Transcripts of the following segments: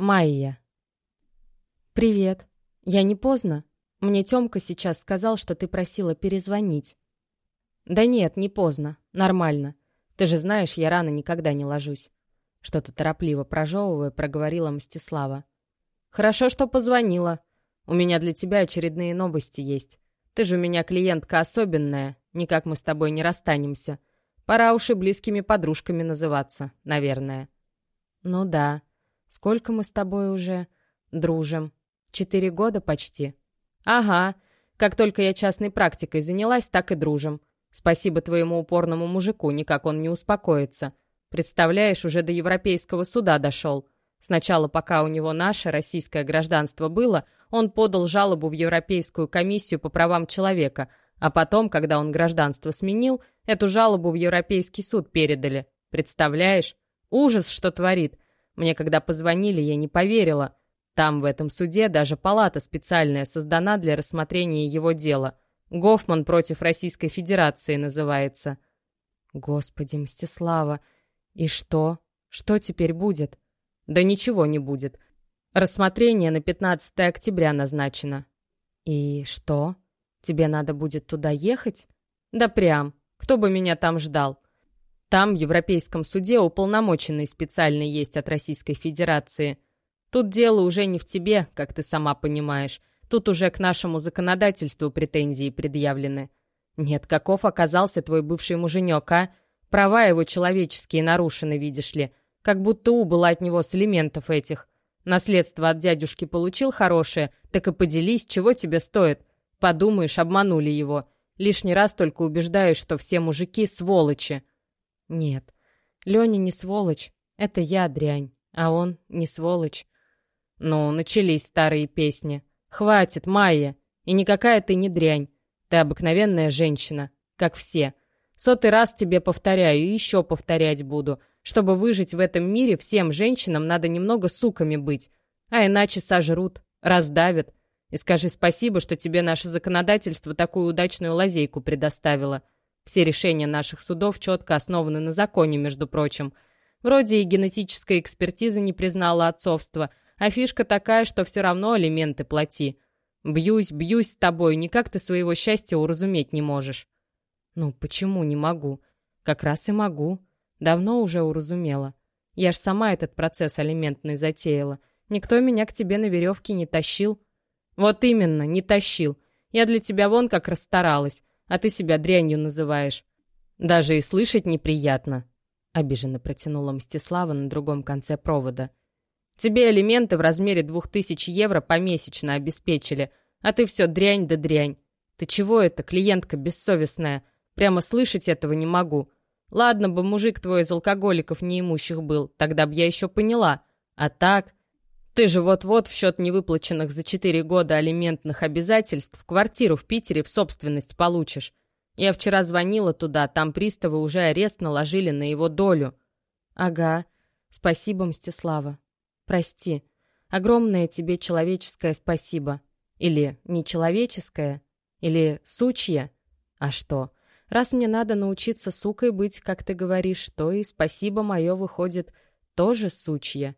Майя. «Привет. Я не поздно? Мне Тёмка сейчас сказал, что ты просила перезвонить». «Да нет, не поздно. Нормально. Ты же знаешь, я рано никогда не ложусь». Что-то торопливо прожевывая, проговорила Мстислава. «Хорошо, что позвонила. У меня для тебя очередные новости есть. Ты же у меня клиентка особенная. Никак мы с тобой не расстанемся. Пора уж и близкими подружками называться, наверное». «Ну да. Сколько мы с тобой уже дружим? Четыре года почти?» «Ага. Как только я частной практикой занялась, так и дружим. Спасибо твоему упорному мужику, никак он не успокоится. Представляешь, уже до Европейского суда дошел. Сначала, пока у него наше российское гражданство было, он подал жалобу в Европейскую комиссию по правам человека, а потом, когда он гражданство сменил, эту жалобу в Европейский суд передали. Представляешь? Ужас, что творит. Мне когда позвонили, я не поверила. Там, в этом суде, даже палата специальная создана для рассмотрения его дела. Гофман против Российской Федерации называется. Господи, Мстислава, и что? Что теперь будет? Да ничего не будет. Рассмотрение на 15 октября назначено. И что? Тебе надо будет туда ехать? Да прям. Кто бы меня там ждал? Там, в Европейском суде, уполномоченный специальный есть от Российской Федерации. Тут дело уже не в тебе, как ты сама понимаешь. Тут уже к нашему законодательству претензии предъявлены. Нет, каков оказался твой бывший муженек, а? Права его человеческие нарушены, видишь ли. Как будто убыло от него с элементов этих. Наследство от дядюшки получил хорошее, так и поделись, чего тебе стоит. Подумаешь, обманули его. Лишний раз только убеждаюсь, что все мужики сволочи. Нет, Леня не сволочь. Это я дрянь, а он не сволочь. Ну, начались старые песни. Хватит, Майя. И никакая ты не дрянь. Ты обыкновенная женщина, как все. Сотый раз тебе повторяю и еще повторять буду. Чтобы выжить в этом мире, всем женщинам надо немного суками быть. А иначе сожрут, раздавят. И скажи спасибо, что тебе наше законодательство такую удачную лазейку предоставило. Все решения наших судов четко основаны на законе, между прочим. Вроде и генетическая экспертиза не признала отцовство, а фишка такая, что все равно алименты плати. Бьюсь, бьюсь с тобой, никак ты своего счастья уразуметь не можешь. Ну, почему не могу? Как раз и могу. Давно уже уразумела. Я ж сама этот процесс алиментный затеяла. Никто меня к тебе на веревке не тащил. Вот именно, не тащил. Я для тебя вон как расстаралась, а ты себя дрянью называешь. Даже и слышать неприятно. Обиженно протянула Мстислава на другом конце провода. Тебе алименты в размере двух тысяч евро помесячно обеспечили, а ты все дрянь да дрянь. Ты чего это, клиентка бессовестная? Прямо слышать этого не могу. Ладно бы мужик твой из алкоголиков неимущих был, тогда б я еще поняла. А так... Ты же вот-вот в счет невыплаченных за четыре года алиментных обязательств квартиру в Питере в собственность получишь. Я вчера звонила туда, там приставы уже арест наложили на его долю. Ага. Спасибо, Мстислава. Прости. Огромное тебе человеческое спасибо. Или нечеловеческое. Или сучье. А что? Раз мне надо научиться сукой быть, как ты говоришь, то и спасибо мое выходит тоже сучье.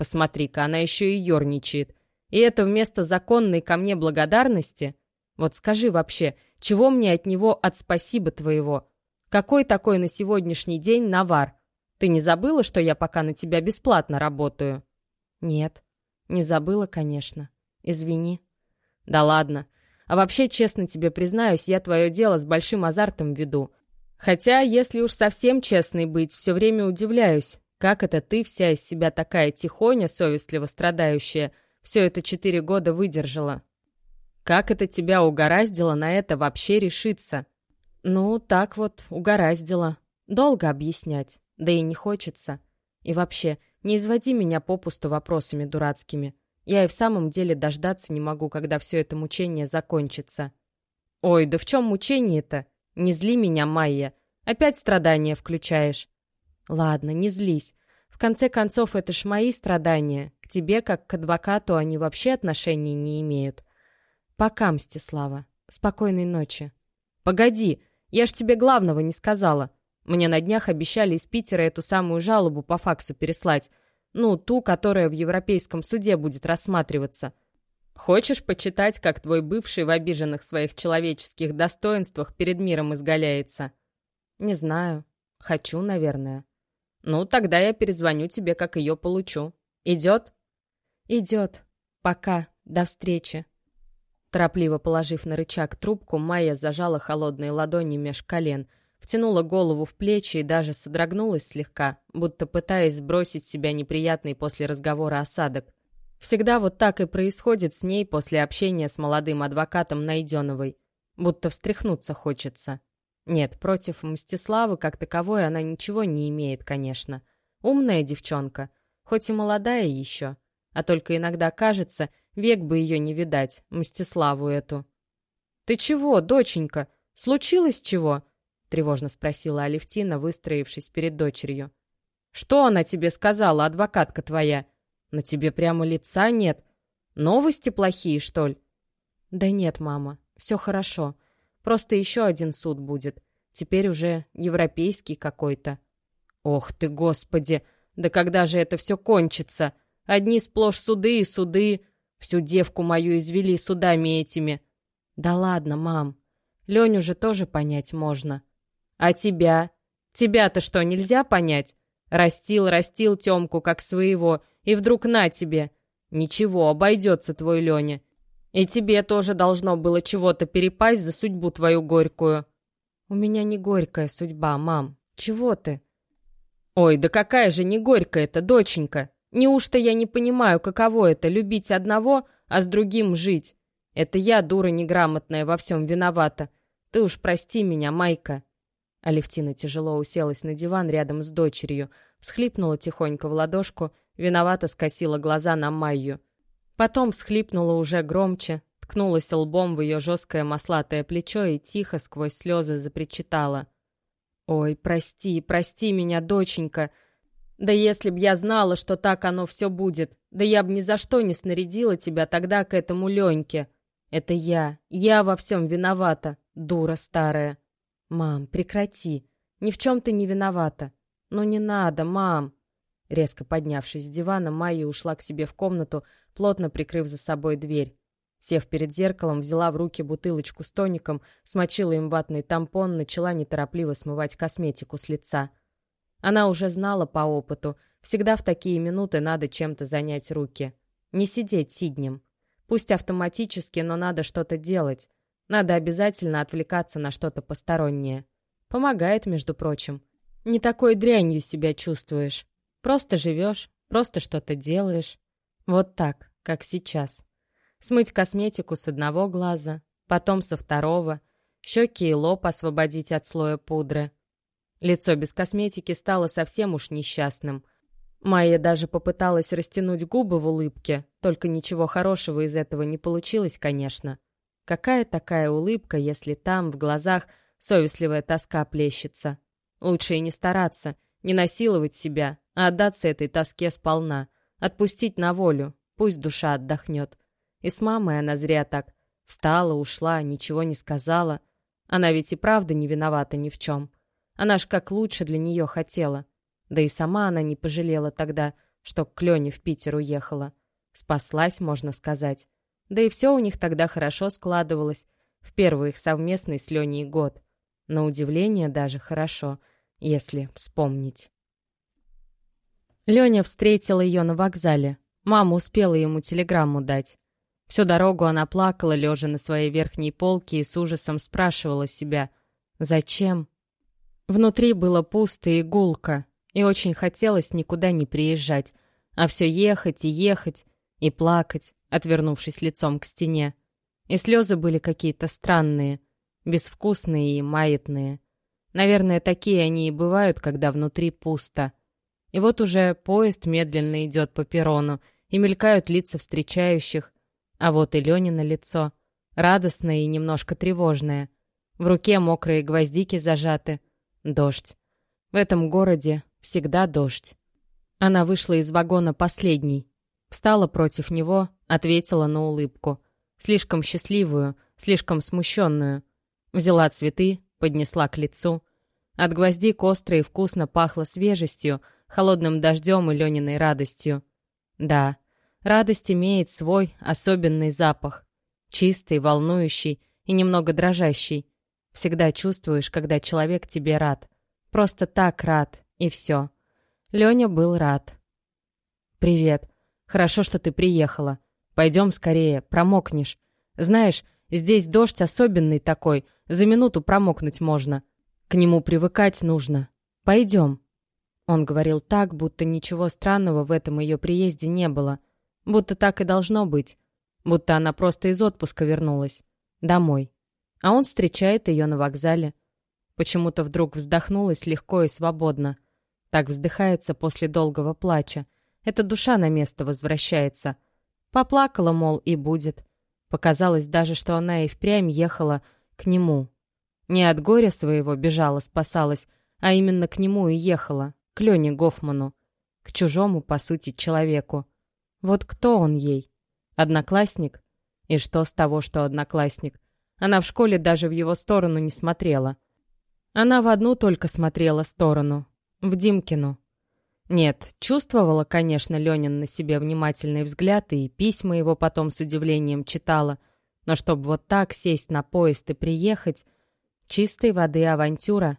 Посмотри-ка, она еще и ерничает. И это вместо законной ко мне благодарности? Вот скажи вообще, чего мне от него от спасибо твоего? Какой такой на сегодняшний день навар? Ты не забыла, что я пока на тебя бесплатно работаю? Нет, не забыла, конечно. Извини. Да ладно. А вообще, честно тебе признаюсь, я твое дело с большим азартом веду. Хотя, если уж совсем честной быть, все время удивляюсь, как это ты, вся из себя такая тихоня, совестливо страдающая, все это четыре года выдержала? Как это тебя угораздило на это вообще решиться? Ну, так вот, угораздило. Долго объяснять, да и не хочется. И вообще, не изводи меня попусту вопросами дурацкими. Я и в самом деле дождаться не могу, когда все это мучение закончится. Ой, да в чем мучение-то? Не зли меня, Майя. Опять страдания включаешь. Ладно, не злись. В конце концов, это ж мои страдания. К тебе, как к адвокату, они вообще отношения не имеют. Пока, Мстислава. Спокойной ночи. Погоди, я ж тебе главного не сказала. Мне на днях обещали из Питера эту самую жалобу по факсу переслать. Ну, ту, которая в Европейском суде будет рассматриваться. Хочешь почитать, как твой бывший в обиженных своих человеческих достоинствах перед миром изгаляется? Не знаю. Хочу, наверное. Ну, тогда я перезвоню тебе, как ее получу. Идет? Идет. Пока. До встречи. Торопливо положив на рычаг трубку, Майя зажала холодные ладони меж колен, втянула голову в плечи и даже содрогнулась слегка, будто пытаясь сбросить с себя неприятный после разговора осадок. Всегда вот так и происходит с ней после общения с молодым адвокатом Найденовой. Будто встряхнуться хочется. Нет, против Мстиславы как таковой она ничего не имеет, конечно. Умная девчонка, хоть и молодая еще. А только иногда кажется, век бы ее не видать, Мстиславу эту. «Ты чего, доченька? Случилось чего?» — тревожно спросила Алевтина, выстроившись перед дочерью. «Что она тебе сказала, адвокатка твоя?» На тебе прямо лица нет. Новости плохие, что ли? Да нет, мама, все хорошо. Просто еще один суд будет. Теперь уже европейский какой-то. Ох ты, господи! Да когда же это все кончится? Одни сплошь суды и суды. Всю девку мою извели судами этими. Да ладно, мам. Леню же тоже понять можно. А тебя? Тебя-то что, нельзя понять? Растил, растил Темку как своего, и вдруг на тебе. Ничего, обойдется твой Леня. И тебе тоже должно было чего-то перепасть за судьбу твою горькую. У меня не горькая судьба, мам. Чего ты? Ой, да какая же не горькая-то, доченька. Неужто я не понимаю, каково это — любить одного, а с другим жить? Это я, дура неграмотная, во всем виновата. Ты уж прости меня, Майка. Алевтина тяжело уселась на диван рядом с дочерью, всхлипнула тихонько в ладошку, виновато скосила глаза на Майю. Потом всхлипнула уже громче, ткнулась лбом в ее жесткое маслатое плечо и тихо сквозь слезы запричитала. «Ой, прости, прости меня, доченька. Да если б я знала, что так оно все будет, да я б ни за что не снарядила тебя тогда к этому Леньке. Это я, я во всем виновата, дура старая». «Мам, прекрати. Ни в чем ты не виновата. Ну не надо, мам!» Резко поднявшись с дивана, Майя ушла к себе в комнату, плотно прикрыв за собой дверь. Сев перед зеркалом, взяла в руки бутылочку с тоником, смочила им ватный тампон, начала неторопливо смывать косметику с лица. Она уже знала по опыту, всегда в такие минуты надо чем-то занять руки. Не сидеть сиднем. Пусть автоматически, но надо что-то делать. Надо обязательно отвлекаться на что-то постороннее. Помогает, между прочим. Не такой дрянью себя чувствуешь. Просто живешь, просто что-то делаешь. Вот так, как сейчас. Смыть косметику с одного глаза, потом со второго, щеки и лоб освободить от слоя пудры. Лицо без косметики стало совсем уж несчастным. Майя даже попыталась растянуть губы в улыбке, только ничего хорошего из этого не получилось, конечно. Какая такая улыбка, если там, в глазах, совестливая тоска плещется? Лучше и не стараться, не насиловать себя, а отдаться этой тоске сполна, отпустить на волю, пусть душа отдохнет. И с мамой она зря так. Встала, ушла, ничего не сказала. Она ведь и правда не виновата ни в чем. Она ж как лучше для нее хотела. Да и сама она не пожалела тогда, что к Лене в Питер уехала. Спаслась, можно сказать. Да и все у них тогда хорошо складывалось, в первый их совместный с Леней год. На удивление даже хорошо, если вспомнить. Леня встретила ее на вокзале. Мама успела ему телеграмму дать. Всю дорогу она плакала, лежа на своей верхней полке, и с ужасом спрашивала себя, «Зачем?». Внутри было пусто и гулко, и очень хотелось никуда не приезжать, а все ехать и ехать, и плакать, отвернувшись лицом к стене. И слезы были какие-то странные, безвкусные и маятные. Наверное, такие они и бывают, когда внутри пусто. И вот уже поезд медленно идет по перрону, и мелькают лица встречающих. А вот и Ленина лицо, радостное и немножко тревожное. В руке мокрые гвоздики зажаты. Дождь. В этом городе всегда дождь. Она вышла из вагона последней. Встала против него, ответила на улыбку. Слишком счастливую, слишком смущенную. Взяла цветы, поднесла к лицу. От гвоздик остро и вкусно пахло свежестью, холодным дождем и Лениной радостью. Да, радость имеет свой особенный запах. Чистый, волнующий и немного дрожащий. Всегда чувствуешь, когда человек тебе рад. Просто так рад, и все. Леня был рад. «Привет. Хорошо, что ты приехала. Пойдем скорее, промокнешь. Знаешь, здесь дождь особенный такой, за минуту промокнуть можно. К нему привыкать нужно. Пойдем». Он говорил так, будто ничего странного в этом ее приезде не было. Будто так и должно быть. Будто она просто из отпуска вернулась. Домой. А он встречает ее на вокзале. Почему-то вдруг вздохнулась легко и свободно. Так вздыхается после долгого плача. Эта душа на место возвращается. Поплакала, мол, и будет. Показалось даже, что она и впрямь ехала к нему. Не от горя своего бежала, спасалась, а именно к нему и ехала, к Лене Гофману, к чужому, по сути, человеку. Вот кто он ей? Одноклассник? И что с того, что одноклассник? Она в школе даже в его сторону не смотрела. Она в одну только смотрела сторону. В Димкину. Нет, чувствовала, конечно, Ленин на себе внимательный взгляд и письма его потом с удивлением читала. Но чтобы вот так сесть на поезд и приехать... Чистой воды авантюра.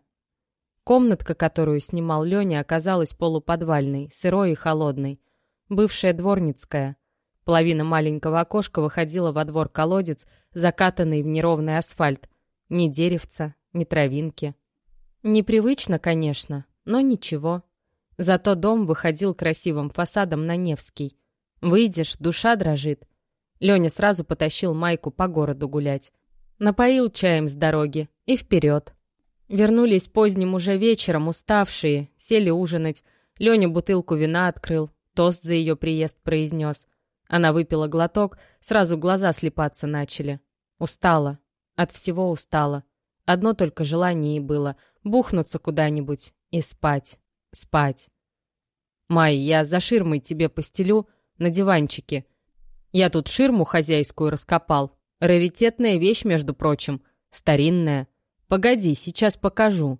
Комнатка, которую снимал Леня, оказалась полуподвальной, сырой и холодной. Бывшая дворницкая. Половина маленького окошка выходила во двор колодец, закатанный в неровный асфальт. Ни деревца, ни травинки. Непривычно, конечно, но ничего. Зато дом выходил красивым фасадом на Невский. Выйдешь, душа дрожит. Леня сразу потащил Майку по городу гулять. Напоил чаем с дороги и вперед. Вернулись поздним уже вечером, уставшие, сели ужинать. Леня бутылку вина открыл, тост за ее приезд произнес. Она выпила глоток, сразу глаза слепаться начали. Устала. От всего устала. Одно только желание и было — бухнуться куда-нибудь и спать. Спать. «Май, я за ширмой тебе постелю на диванчике. Я тут ширму хозяйскую раскопал. Раритетная вещь, между прочим. Старинная. Погоди, сейчас покажу».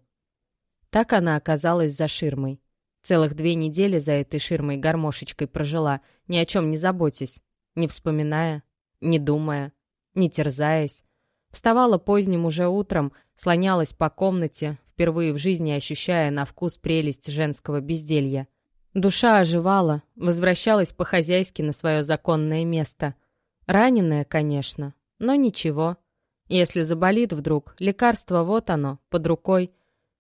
Так она оказалась за ширмой. Целых две недели за этой ширмой гармошечкой прожила, ни о чем не заботясь, не вспоминая, не думая, не терзаясь. Вставала поздним уже утром, слонялась по комнате, впервые в жизни ощущая на вкус прелесть женского безделья. Душа оживала, возвращалась по-хозяйски на свое законное место. Раненая, конечно, но ничего. Если заболит вдруг, лекарство вот оно, под рукой.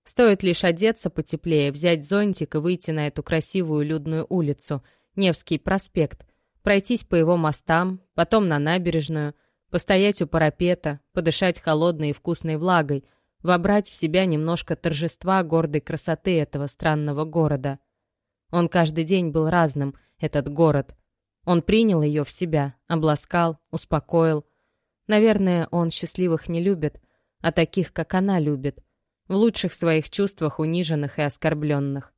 Стоит лишь одеться потеплее, взять зонтик и выйти на эту красивую людную улицу, Невский проспект, пройтись по его мостам, потом на набережную, постоять у парапета, подышать холодной и вкусной влагой — вобрать в себя немножко торжества гордой красоты этого странного города. Он каждый день был разным, этот город. Он принял ее в себя, обласкал, успокоил. Наверное, он счастливых не любит, а таких, как она любит, в лучших своих чувствах униженных и оскорбленных.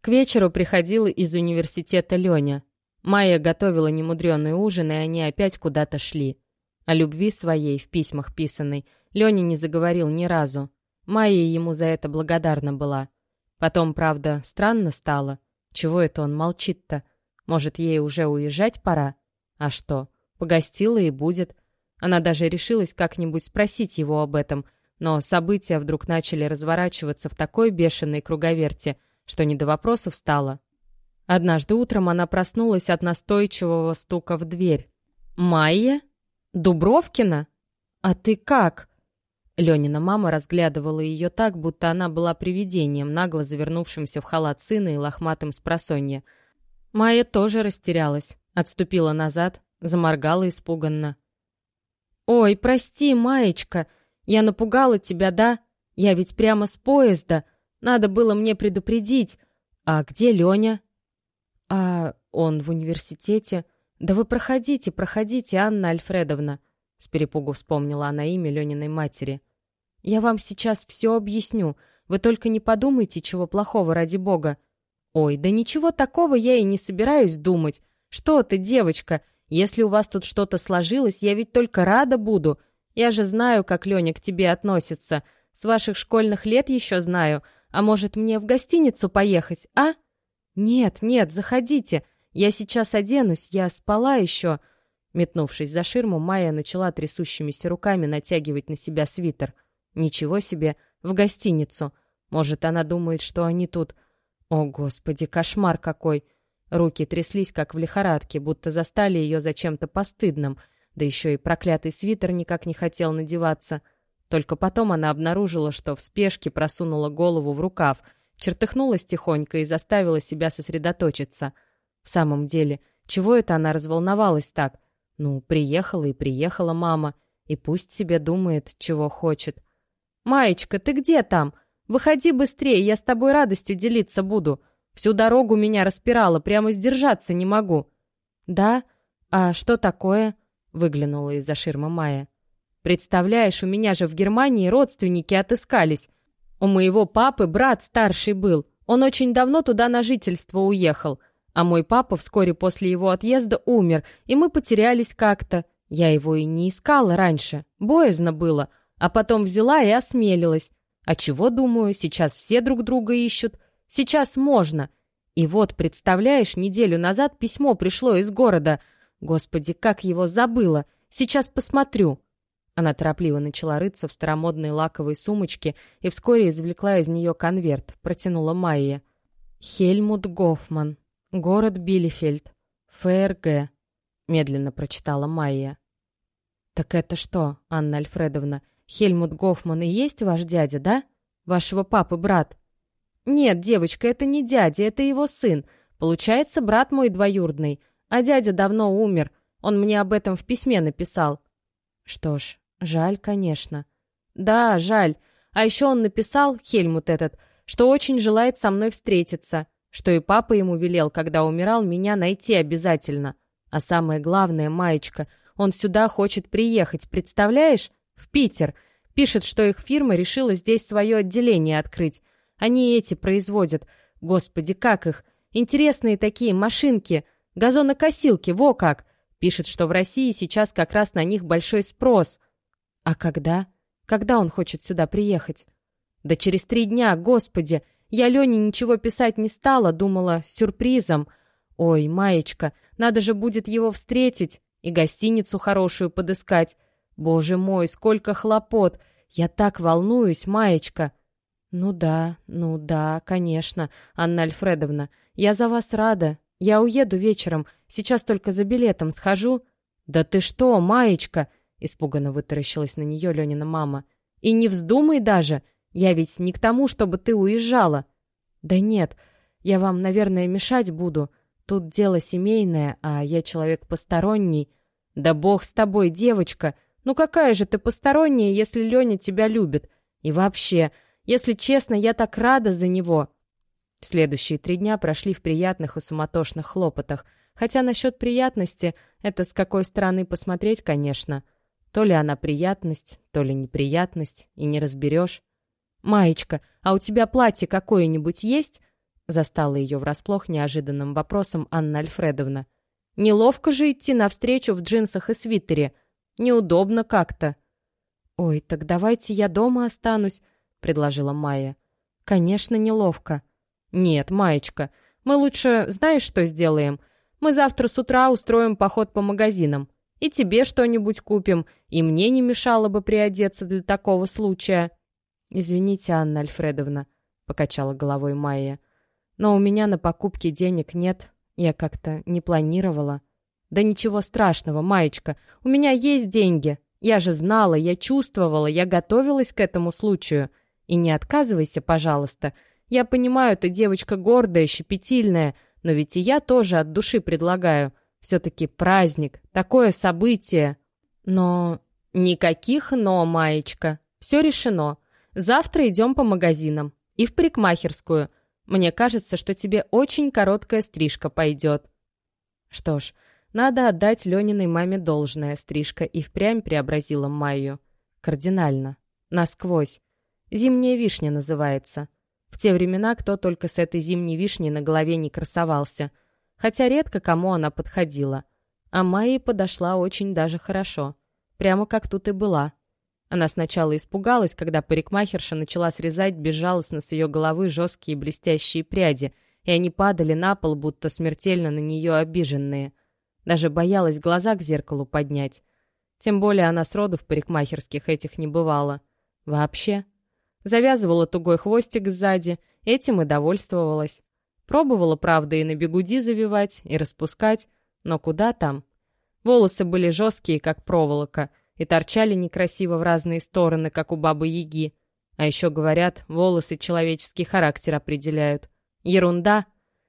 К вечеру приходила из университета Леня. Майя готовила немудренный ужин, и они опять куда-то шли. О любви своей, в письмах писанной, Леня не заговорил ни разу. Майя ему за это благодарна была. Потом, правда, странно стало. Чего это он молчит-то? Может, ей уже уезжать пора? А что, погостила и будет. Она даже решилась как-нибудь спросить его об этом, но события вдруг начали разворачиваться в такой бешеной круговерте, что не до вопросов стало. Однажды утром она проснулась от настойчивого стука в дверь. «Майя?» Дубровкина? А ты как?» Ленина мама разглядывала ее так, будто она была привидением, нагло завернувшимся в халат сына и лохматым с просонья. Майя тоже растерялась, отступила назад, заморгала испуганно. «Ой, прости, Маечка, я напугала тебя, да? Я ведь прямо с поезда. Надо было мне предупредить. А где Леня?» «А он в университете. «Да вы проходите, проходите, Анна Альфредовна», — с перепугу вспомнила она имя Лениной матери. «Я вам сейчас все объясню. Вы только не подумайте, чего плохого ради бога». «Ой, да ничего такого я и не собираюсь думать. Что ты, девочка, если у вас тут что-то сложилось, я ведь только рада буду. Я же знаю, как Леня к тебе относится. С ваших школьных лет еще знаю. А может, мне в гостиницу поехать, а?» «Нет, нет, заходите. Я сейчас оденусь, я спала еще». Метнувшись за ширму, Майя начала трясущимися руками натягивать на себя свитер. Ничего себе, в гостиницу. Может, она думает, что они тут... О, Господи, кошмар какой! Руки тряслись, как в лихорадке, будто застали ее за чем-то постыдным, да еще и проклятый свитер никак не хотел надеваться. Только потом она обнаружила, что в спешке просунула голову в рукав, чертыхнулась тихонько и заставила себя сосредоточиться. В самом деле, чего это она разволновалась так? Ну, приехала и приехала мама, и пусть себе думает, чего хочет. «Маечка, ты где там? Выходи быстрее, я с тобой радостью делиться буду. Всю дорогу меня распирало, прямо сдержаться не могу». «Да? А что такое?» — выглянула из-за ширмы Майя. «Представляешь, у меня же в Германии родственники отыскались. У моего папы брат старший был. Он очень давно туда на жительство уехал. А мой папа вскоре после его отъезда умер, и мы потерялись как-то. Я его и не искала раньше. Боязно было. А потом взяла и осмелилась. А чего, думаю, сейчас все друг друга ищут. Сейчас можно. И вот, представляешь, неделю назад письмо пришло из города. Господи, как его забыла. Сейчас посмотрю. Она торопливо начала рыться в старомодной лаковой сумочке и вскоре извлекла из нее конверт, протянула Майе. «Хельмут Гофман. Город Билефельд. ФРГ», — медленно прочитала Майя. «Так это что, Анна Альфредовна, Хельмут Гофман и есть ваш дядя, да? Вашего папы брат?» «Нет, девочка, это не дядя, это его сын. Получается, брат мой двоюродный. А дядя давно умер. Он мне об этом в письме написал». «Что ж, жаль, конечно». «Да, жаль. А еще он написал, Хельмут этот, что очень желает со мной встретиться, что и папа ему велел, когда умирал, меня найти обязательно. А самое главное, Маечка, он сюда хочет приехать, представляешь? В Питер. Пишет, что их фирма решила здесь свое отделение открыть. Они эти производят. Господи, как их? Интересные такие машинки. Газонокосилки, во как. Пишет, что в России сейчас как раз на них большой спрос. А когда? Когда он хочет сюда приехать? Да через три дня, господи. Я Лене ничего писать не стала, думала, сюрпризом. Ой, Маечка, надо же будет его встретить и гостиницу хорошую подыскать. Боже мой, сколько хлопот! Я так волнуюсь, Маечка!» «Ну да, ну да, конечно, Анна Альфредовна. Я за вас рада. Я уеду вечером. Сейчас только за билетом схожу». «Да ты что, Маечка!» — испуганно вытаращилась на нее Ленина мама. «И не вздумай даже! Я ведь не к тому, чтобы ты уезжала!» «Да нет, я вам, наверное, мешать буду. Тут дело семейное, а я человек посторонний». «Да бог с тобой, девочка!» Ну какая же ты посторонняя, если Леня тебя любит? И вообще, если честно, я так рада за него. Следующие три дня прошли в приятных и суматошных хлопотах. Хотя насчет приятности, это с какой стороны посмотреть, конечно. То ли она приятность, то ли неприятность, и не разберешь. «Маечка, а у тебя платье какое-нибудь есть?» Застала ее врасплох неожиданным вопросом Анна Альфредовна. «Неловко же идти навстречу в джинсах и свитере. Неудобно как-то». «Ой, так давайте я дома останусь», — предложила Майя. «Конечно, неловко». «Нет, Маечка, мы лучше знаешь, что сделаем? Мы завтра с утра устроим поход по магазинам. И тебе что-нибудь купим, и мне не мешало бы приодеться для такого случая». «Извините, Анна Альфредовна», — покачала головой Майя. «Но у меня на покупки денег нет. Я как-то не планировала». «Да ничего страшного, Маечка, у меня есть деньги. Я же знала, я чувствовала, я готовилась к этому случаю. И не отказывайся, пожалуйста. Я понимаю, ты девочка гордая, щепетильная, но ведь и я тоже от души предлагаю. Все-таки праздник, такое событие. Но... Никаких «но», Маечка. Все решено. Завтра идем по магазинам. И в парикмахерскую. Мне кажется, что тебе очень короткая стрижка пойдет. Что ж, надо отдать Лениной маме должное, стрижка и впрямь преобразила Майю. Кардинально. Насквозь. Зимняя вишня называется. В те времена кто только с этой зимней вишней на голове не красовался. Хотя редко кому она подходила. А Майе подошла очень даже хорошо. Прямо как тут и была. Она сначала испугалась, когда парикмахерша начала срезать безжалостно с ее головы жесткие блестящие пряди, и они падали на пол, будто смертельно на нее обиженные. Даже боялась глаза к зеркалу поднять. Тем более она сроду в парикмахерских этих не бывала. Вообще. Завязывала тугой хвостик сзади, этим и довольствовалась. Пробовала, правда, и на бегуди завивать, и распускать, но куда там? Волосы были жесткие, как проволока, и торчали некрасиво в разные стороны, как у бабы-яги. А еще говорят, волосы человеческий характер определяют. Ерунда.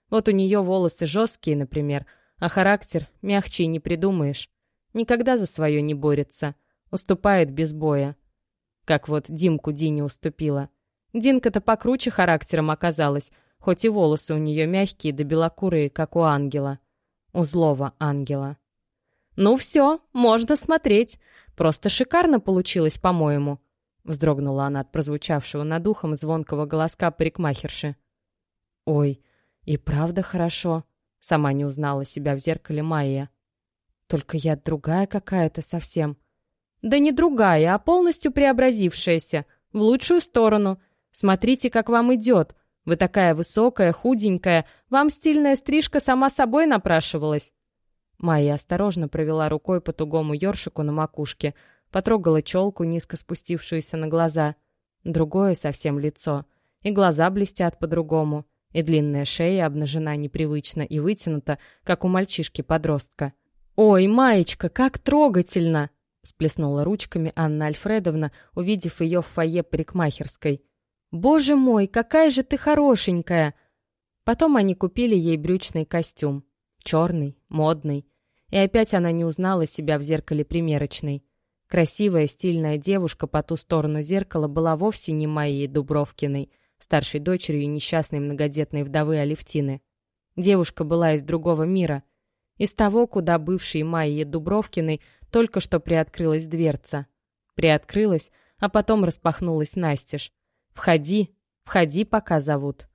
Вот у нее волосы жесткие, например, а характер мягче не придумаешь. Никогда за свое не борется. Уступает без боя. Как вот Димку Дине уступила. Динка-то покруче характером оказалась, хоть и волосы у нее мягкие да белокурые, как у ангела. У злого ангела. «Ну все, можно смотреть. Просто шикарно получилось, по-моему», — вздрогнула она от прозвучавшего над ухом звонкого голоска парикмахерши. «Ой, и правда хорошо», — сама не узнала себя в зеркале Майя. «Только я другая какая-то совсем». «Да не другая, а полностью преобразившаяся. В лучшую сторону. Смотрите, как вам идет. Вы такая высокая, худенькая. Вам стильная стрижка сама собой напрашивалась». Майя осторожно провела рукой по тугому ёршику на макушке, потрогала челку, низко спустившуюся на глаза. Другое совсем лицо. И глаза блестят по-другому. И длинная шея обнажена непривычно и вытянута, как у мальчишки-подростка. «Ой, Маечка, как трогательно!» сплеснула ручками Анна Альфредовна, увидев ее в фойе парикмахерской. «Боже мой, какая же ты хорошенькая!» Потом они купили ей брючный костюм. Черный, модный. И опять она не узнала себя в зеркале примерочной. Красивая, стильная девушка по ту сторону зеркала была вовсе не Майей Дубровкиной, старшей дочерью несчастной многодетной вдовы Алевтины. Девушка была из другого мира. Из того, куда бывшей Майе Дубровкиной только что приоткрылась дверца. Приоткрылась, а потом распахнулась настежь. «Входи, входи, пока зовут».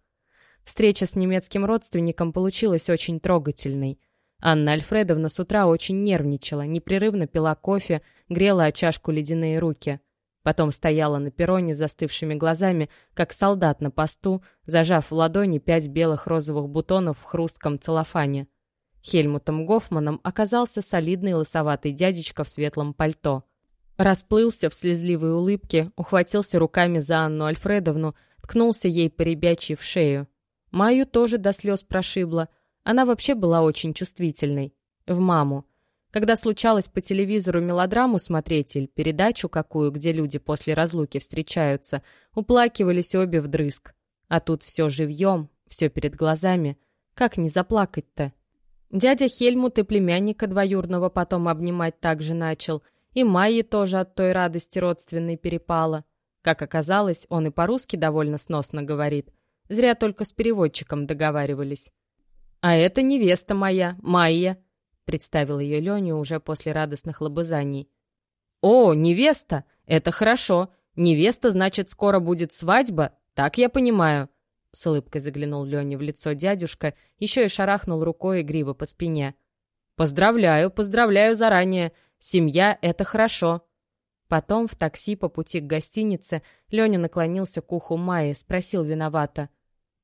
Встреча с немецким родственником получилась очень трогательной. Анна Альфредовна с утра очень нервничала, непрерывно пила кофе, грела о чашку ледяные руки. Потом стояла на перроне застывшими глазами, как солдат на посту, зажав в ладони пять белых розовых бутонов в хрустком целлофане. Хельмутом Гофманом оказался солидный лысоватый дядечка в светлом пальто. Расплылся в слезливой улыбке, ухватился руками за Анну Альфредовну, ткнулся ей по в шею. Маю тоже до слез прошибло. Она вообще была очень чувствительной. В маму. Когда случалось по телевизору мелодраму смотреть или передачу какую, где люди после разлуки встречаются, уплакивались обе вдрызг. А тут все живьем, все перед глазами. Как не заплакать-то? Дядя Хельмут и племянника двоюрного потом обнимать также начал, и Майе тоже от той радости родственной перепала. Как оказалось, он и по-русски довольно сносно говорит. Зря только с переводчиком договаривались. «А это невеста моя, Майя», — представил ее Леню уже после радостных лобызаний. «О, невеста! Это хорошо. Невеста, значит, скоро будет свадьба, так я понимаю», с улыбкой заглянул Лене в лицо дядюшка, еще и шарахнул рукой игриво по спине. «Поздравляю, поздравляю заранее. Семья — это хорошо». Потом в такси по пути к гостинице Леня наклонился к уху Майи, спросил виновато.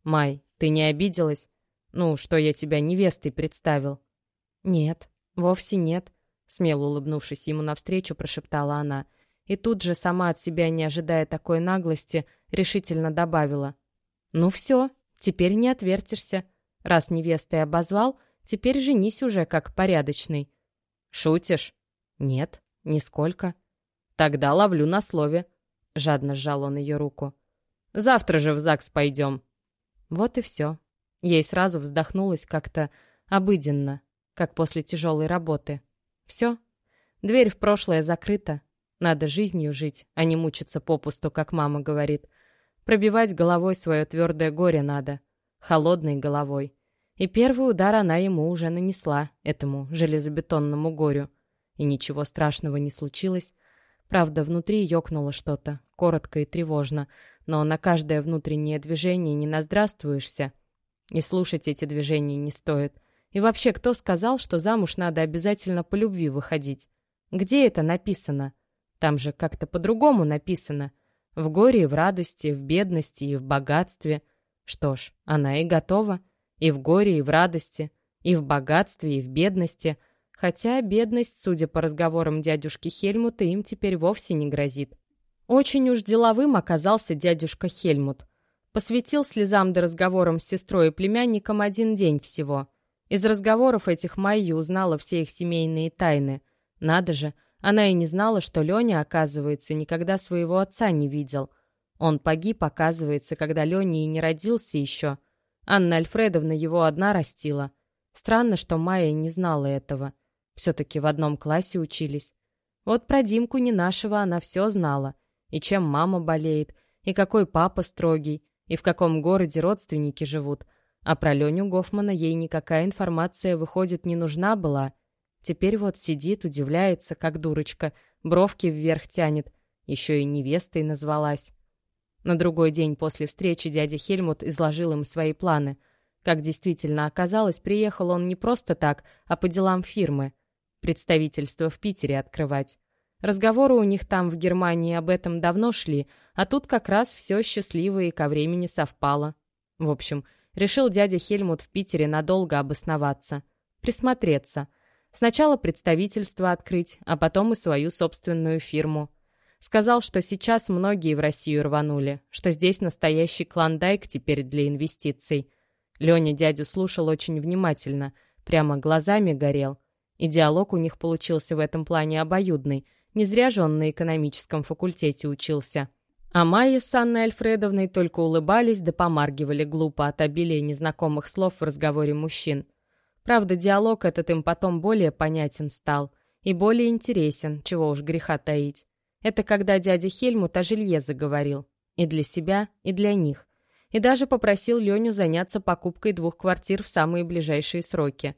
«Май, ты не обиделась? Ну, что я тебя невестой представил?» «Нет, вовсе нет», — смело улыбнувшись ему навстречу, прошептала она. И тут же, сама от себя не ожидая такой наглости, решительно добавила. «Ну все, теперь не отвертишься. Раз невестой обозвал, теперь женись уже как порядочный». «Шутишь?» «Нет, нисколько». «Тогда ловлю на слове». Жадно сжал он ее руку. «Завтра же в ЗАГС пойдем». Вот и все. Ей сразу вздохнулось как-то обыденно, как после тяжелой работы. Все. Дверь в прошлое закрыта. Надо жизнью жить, а не мучиться попусту, как мама говорит. Пробивать головой свое твердое горе надо. Холодной головой. И первый удар она ему уже нанесла, этому железобетонному горю. И ничего страшного не случилось. Правда, внутри ёкнуло что-то, коротко и тревожно, но на каждое внутреннее движение не наздравствуешься. И слушать эти движения не стоит. И вообще, кто сказал, что замуж надо обязательно по любви выходить? Где это написано? Там же как-то по-другому написано. В горе и в радости, в бедности и в богатстве. Что ж, она и готова. И в горе, и в радости, и в богатстве, и в бедности. Хотя бедность, судя по разговорам дядюшки Хельмута, им теперь вовсе не грозит. Очень уж деловым оказался дядюшка Хельмут. Посвятил слезам да разговорам с сестрой и племянником один день всего. Из разговоров этих Майя узнала все их семейные тайны. Надо же, она и не знала, что Леня, оказывается, никогда своего отца не видел. Он погиб, оказывается, когда Леня и не родился еще. Анна Альфредовна его одна растила. Странно, что Майя не знала этого. Все-таки в одном классе учились. Вот про Димку не нашего она все знала. И чем мама болеет, и какой папа строгий, и в каком городе родственники живут. А про Леню Гофмана ей никакая информация, выходит, не нужна была. Теперь вот сидит, удивляется, как дурочка, бровки вверх тянет, еще и невестой назвалась. На другой день после встречи дядя Хельмут изложил им свои планы. Как действительно оказалось, приехал он не просто так, а по делам фирмы. Представительство в Питере открывать. Разговоры у них там в Германии об этом давно шли, а тут как раз все счастливо и ко времени совпало. В общем, решил дядя Хельмут в Питере надолго обосноваться. Присмотреться. Сначала представительство открыть, а потом и свою собственную фирму. Сказал, что сейчас многие в Россию рванули, что здесь настоящий клондайк теперь для инвестиций. Леня дядю слушал очень внимательно, прямо глазами горел. И диалог у них получился в этом плане обоюдный – не зря же он на экономическом факультете учился. А Майя с Анной Альфредовной только улыбались да помаргивали глупо от обилия незнакомых слов в разговоре мужчин. Правда, диалог этот им потом более понятен стал и более интересен, чего уж греха таить. Это когда дядя Хельмут о жилье заговорил. И для себя, и для них. И даже попросил Леню заняться покупкой двух квартир в самые ближайшие сроки.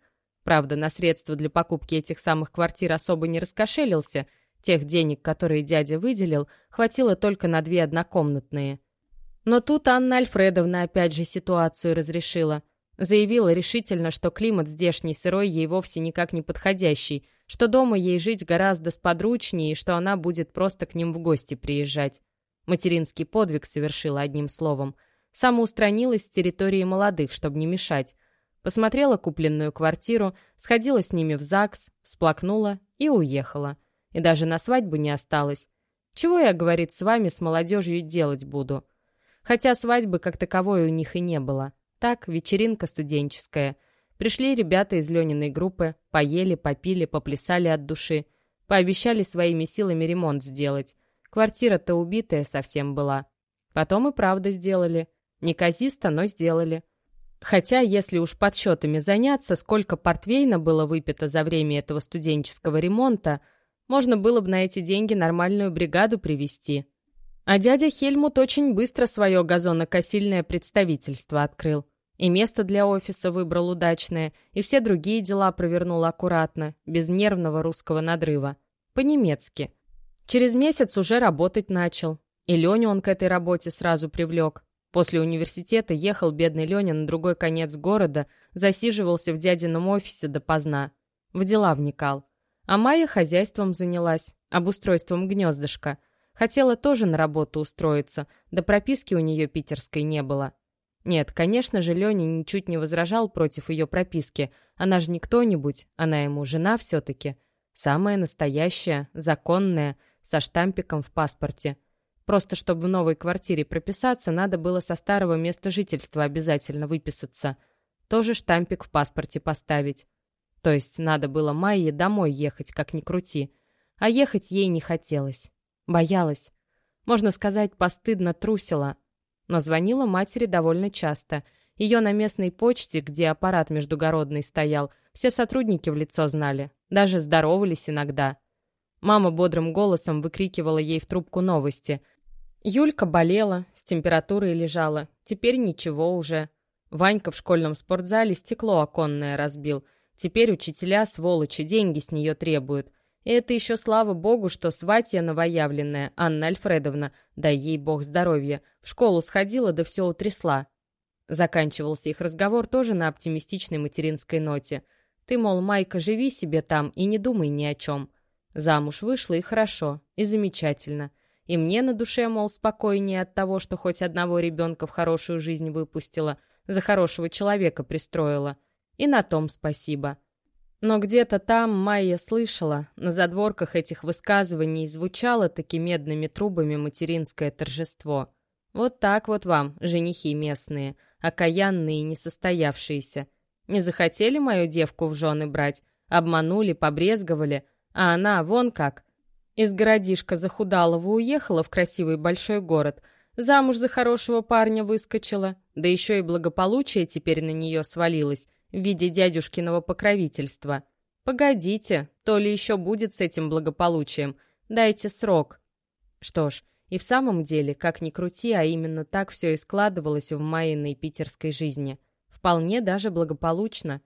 Правда, на средства для покупки этих самых квартир особо не раскошелился – Тех денег, которые дядя выделил, хватило только на две однокомнатные. Но тут Анна Альфредовна опять же ситуацию разрешила. Заявила решительно, что климат здешний сырой ей вовсе никак не подходящий, что дома ей жить гораздо сподручнее и что она будет просто к ним в гости приезжать. Материнский подвиг совершила одним словом. Самоустранилась с территории молодых, чтобы не мешать. Посмотрела купленную квартиру, сходила с ними в ЗАГС, всплакнула и уехала и даже на свадьбу не осталось. Чего я, говорит, с вами, с молодежью делать буду? Хотя свадьбы как таковой у них и не было. Так, вечеринка студенческая. Пришли ребята из Лениной группы, поели, попили, поплясали от души. Пообещали своими силами ремонт сделать. Квартира-то убитая совсем была. Потом и правда сделали. Неказисто, но сделали. Хотя, если уж подсчетами заняться, сколько портвейна было выпито за время этого студенческого ремонта – можно было бы на эти деньги нормальную бригаду привести. А дядя Хельмут очень быстро свое газонокосильное представительство открыл. И место для офиса выбрал удачное, и все другие дела провернул аккуратно, без нервного русского надрыва. По-немецки. Через месяц уже работать начал. И Леню он к этой работе сразу привлек. После университета ехал бедный Леня на другой конец города, засиживался в дядином офисе допоздна. В дела вникал. А Майя хозяйством занялась, обустройством гнездышка. Хотела тоже на работу устроиться, да прописки у нее питерской не было. Нет, конечно же, Леня ничуть не возражал против ее прописки. Она же не кто-нибудь, она ему жена все-таки. Самая настоящая, законная, со штампиком в паспорте. Просто чтобы в новой квартире прописаться, надо было со старого места жительства обязательно выписаться. Тоже штампик в паспорте поставить. То есть надо было Майе домой ехать, как ни крути. А ехать ей не хотелось. Боялась. Можно сказать, постыдно трусила. Но звонила матери довольно часто. Ее на местной почте, где аппарат междугородный стоял, все сотрудники в лицо знали. Даже здоровались иногда. Мама бодрым голосом выкрикивала ей в трубку новости. Юлька болела, с температурой лежала. Теперь ничего уже. Ванька в школьном спортзале стекло оконное разбил — Теперь учителя, сволочи, деньги с нее требуют. И это еще слава богу, что сватья новоявленная, Анна Альфредовна, дай ей бог здоровья, в школу сходила да все утрясла. Заканчивался их разговор тоже на оптимистичной материнской ноте. Ты, мол, Майка, живи себе там и не думай ни о чем. Замуж вышла и хорошо, и замечательно. И мне на душе, мол, спокойнее от того, что хоть одного ребенка в хорошую жизнь выпустила. за хорошего человека пристроила. И на том спасибо. Но где-то там Майя слышала, на задворках этих высказываний звучало таки медными трубами материнское торжество. Вот так вот вам, женихи местные, окаянные и несостоявшиеся. Не захотели мою девку в жены брать, обманули, побрезговали, а она вон как. Из городишка захудалого уехала в красивый большой город, замуж за хорошего парня выскочила, да еще и благополучие теперь на нее свалилось в виде дядюшкиного покровительства. Погодите, то ли еще будет с этим благополучием, дайте срок. Что ж, и в самом деле, как ни крути, а именно так все и складывалось в Майиной питерской жизни. Вполне даже благополучно.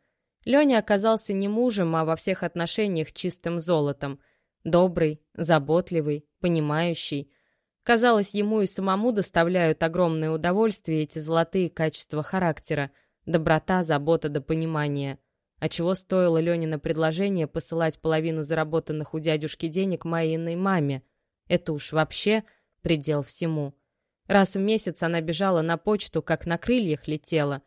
Леня оказался не мужем, а во всех отношениях чистым золотом. Добрый, заботливый, понимающий. Казалось, ему и самому доставляют огромное удовольствие эти золотые качества характера. Доброта, забота да понимание. А чего стоило Ленина предложение посылать половину заработанных у дядюшки денег Майиной маме? Это уж вообще предел всему. Раз в месяц она бежала на почту, как на крыльях летела.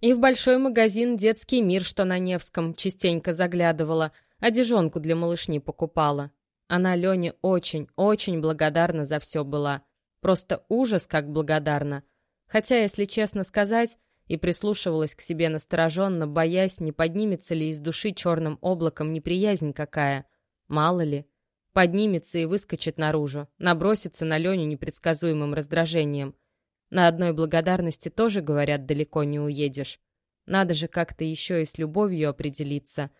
И в большой магазин «Детский мир», что на Невском, частенько заглядывала, одежонку для малышни покупала. Она Лене очень, очень благодарна за все была. Просто ужас как благодарна. Хотя, если честно сказать, и прислушивалась к себе настороженно, боясь, не поднимется ли из души черным облаком неприязнь какая. Мало ли. Поднимется и выскочит наружу, набросится на Леню непредсказуемым раздражением. На одной благодарности тоже, говорят, далеко не уедешь. Надо же как-то еще и с любовью определиться.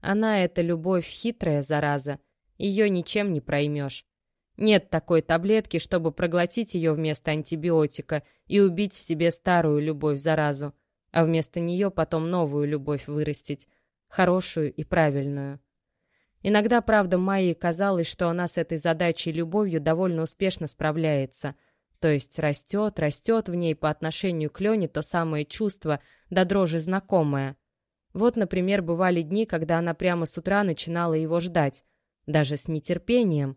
Она — это любовь хитрая, зараза. Ее ничем не проймешь. Нет такой таблетки, чтобы проглотить ее вместо антибиотика и убить в себе старую любовь-заразу, а вместо нее потом новую любовь вырастить, хорошую и правильную. Иногда, правда, Майе казалось, что она с этой задачей любовью довольно успешно справляется. То есть растет, растет в ней по отношению к Лене то самое чувство, до дрожи знакомое. Вот, например, бывали дни, когда она прямо с утра начинала его ждать, даже с нетерпением.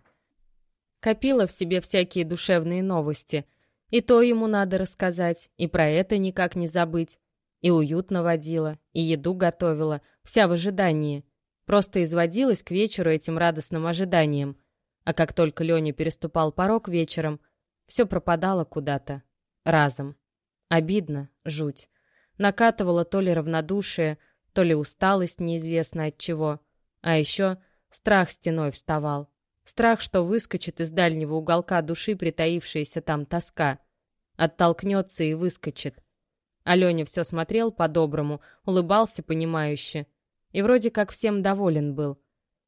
Копила в себе всякие душевные новости. И то ему надо рассказать, и про это никак не забыть. И уютно водила, и еду готовила, вся в ожидании. Просто изводилась к вечеру этим радостным ожиданием. А как только Леня переступал порог вечером, все пропадало куда-то. Разом. Обидно, жуть. Накатывало то ли равнодушие, то ли усталость неизвестно от чего. А еще страх стеной вставал. Страх, что выскочит из дальнего уголка души притаившаяся там тоска. Оттолкнется и выскочит. Аленя все смотрел по-доброму, улыбался понимающе. И вроде как всем доволен был.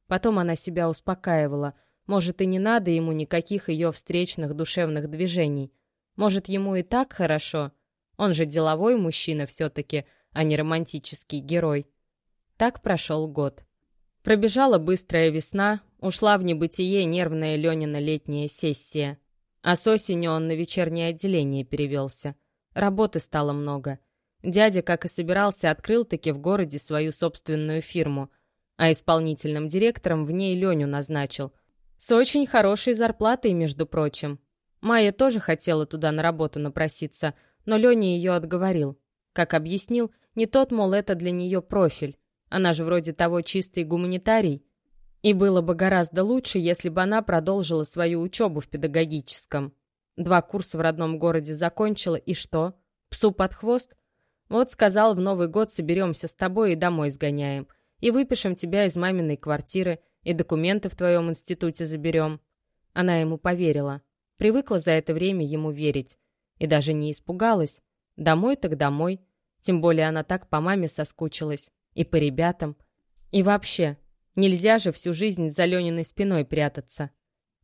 Потом она себя успокаивала. Может, и не надо ему никаких ее встречных душевных движений. Может, ему и так хорошо. Он же деловой мужчина все-таки, а не романтический герой. Так прошел год. Пробежала быстрая весна, ушла в небытие нервная Ленина летняя сессия. А с осени он на вечернее отделение перевелся. Работы стало много. Дядя, как и собирался, открыл-таки в городе свою собственную фирму, а исполнительным директором в ней Леню назначил. С очень хорошей зарплатой, между прочим. Майя тоже хотела туда на работу напроситься, но Леня ее отговорил. Как объяснил, не тот, мол, это для нее профиль. Она же вроде того чистый гуманитарий. И было бы гораздо лучше, если бы она продолжила свою учебу в педагогическом. Два курса в родном городе закончила, и что? Псу под хвост? Вот сказал, в Новый год соберемся с тобой и домой сгоняем. И выпишем тебя из маминой квартиры, и документы в твоем институте заберем. Она ему поверила. Привыкла за это время ему верить. И даже не испугалась. Домой так домой. Тем более она так по маме соскучилась. И по ребятам. И вообще, нельзя же всю жизнь за Лениной спиной прятаться.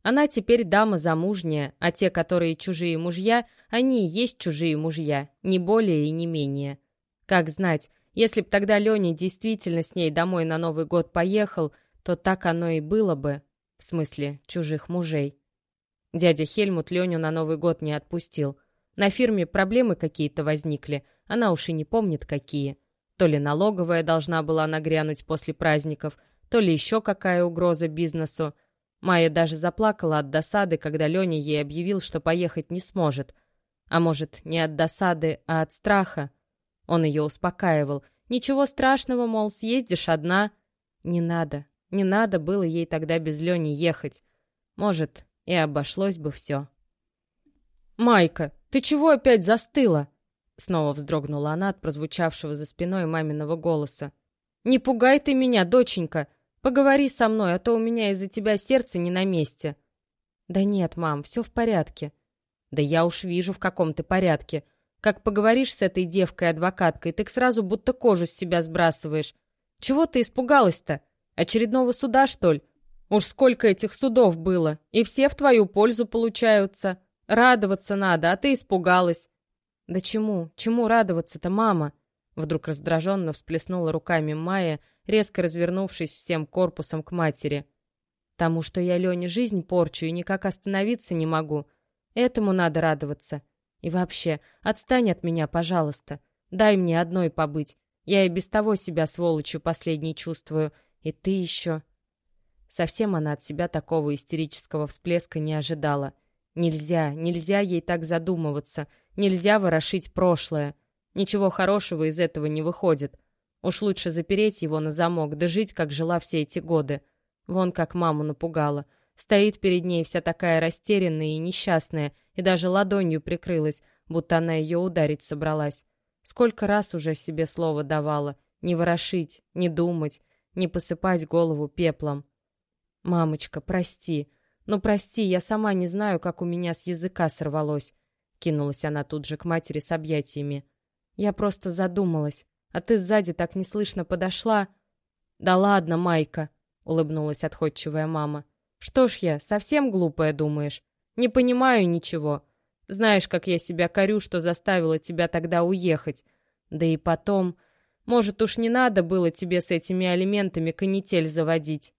Она теперь дама замужняя, а те, которые чужие мужья, они и есть чужие мужья, не более и не менее. Как знать, если б тогда Леня действительно с ней домой на Новый год поехал, то так оно и было бы, в смысле чужих мужей. Дядя Хельмут Леню на Новый год не отпустил. На фирме проблемы какие-то возникли, она уж и не помнит какие. То ли налоговая должна была нагрянуть после праздников, то ли еще какая угроза бизнесу – Майя даже заплакала от досады, когда Леня ей объявил, что поехать не сможет. А может, не от досады, а от страха. Он ее успокаивал. «Ничего страшного, мол, съездишь одна». Не надо, не надо было ей тогда без Лени ехать. Может, и обошлось бы все. «Майка, ты чего опять застыла?» Снова вздрогнула она от прозвучавшего за спиной маминого голоса. «Не пугай ты меня, доченька! Поговори со мной, а то у меня из-за тебя сердце не на месте». «Да нет, мам, все в порядке». «Да я уж вижу, в каком ты порядке. Как поговоришь с этой девкой-адвокаткой, так сразу будто кожу с себя сбрасываешь. Чего ты испугалась-то? Очередного суда, что ли? Уж сколько этих судов было, и все в твою пользу получаются. Радоваться надо, а ты испугалась. Да чему? Чему радоваться-то, мама? Вдруг раздраженно всплеснула руками Майя, резко развернувшись всем корпусом к матери. Тому, что я Лене жизнь порчу и никак остановиться не могу. Этому надо радоваться. И вообще, отстань от меня, пожалуйста. Дай мне одной побыть. Я и без того себя сволочью последней чувствую. И ты еще... Совсем она от себя такого истерического всплеска не ожидала. Нельзя, нельзя ей так задумываться. Нельзя ворошить прошлое. Ничего хорошего из этого не выходит. Уж лучше запереть его на замок, да жить, как жила все эти годы. Вон как маму напугала. Стоит перед ней вся такая растерянная и несчастная, и даже ладонью прикрылась, будто она ее ударить собралась. Сколько раз уже себе слово давала. Не ворошить, не думать, не посыпать голову пеплом. «Мамочка, прости. Ну, прости, я сама не знаю, как у меня с языка сорвалось». Кинулась она тут же к матери с объятиями. «Я просто задумалась. А ты сзади так неслышно подошла». «Да ладно, Майка», — улыбнулась отходчивая мама. «Что ж я, совсем глупая, думаешь? Не понимаю ничего. Знаешь, как я себя корю, что заставила тебя тогда уехать. Да и потом, может, уж не надо было тебе с этими алиментами канитель заводить.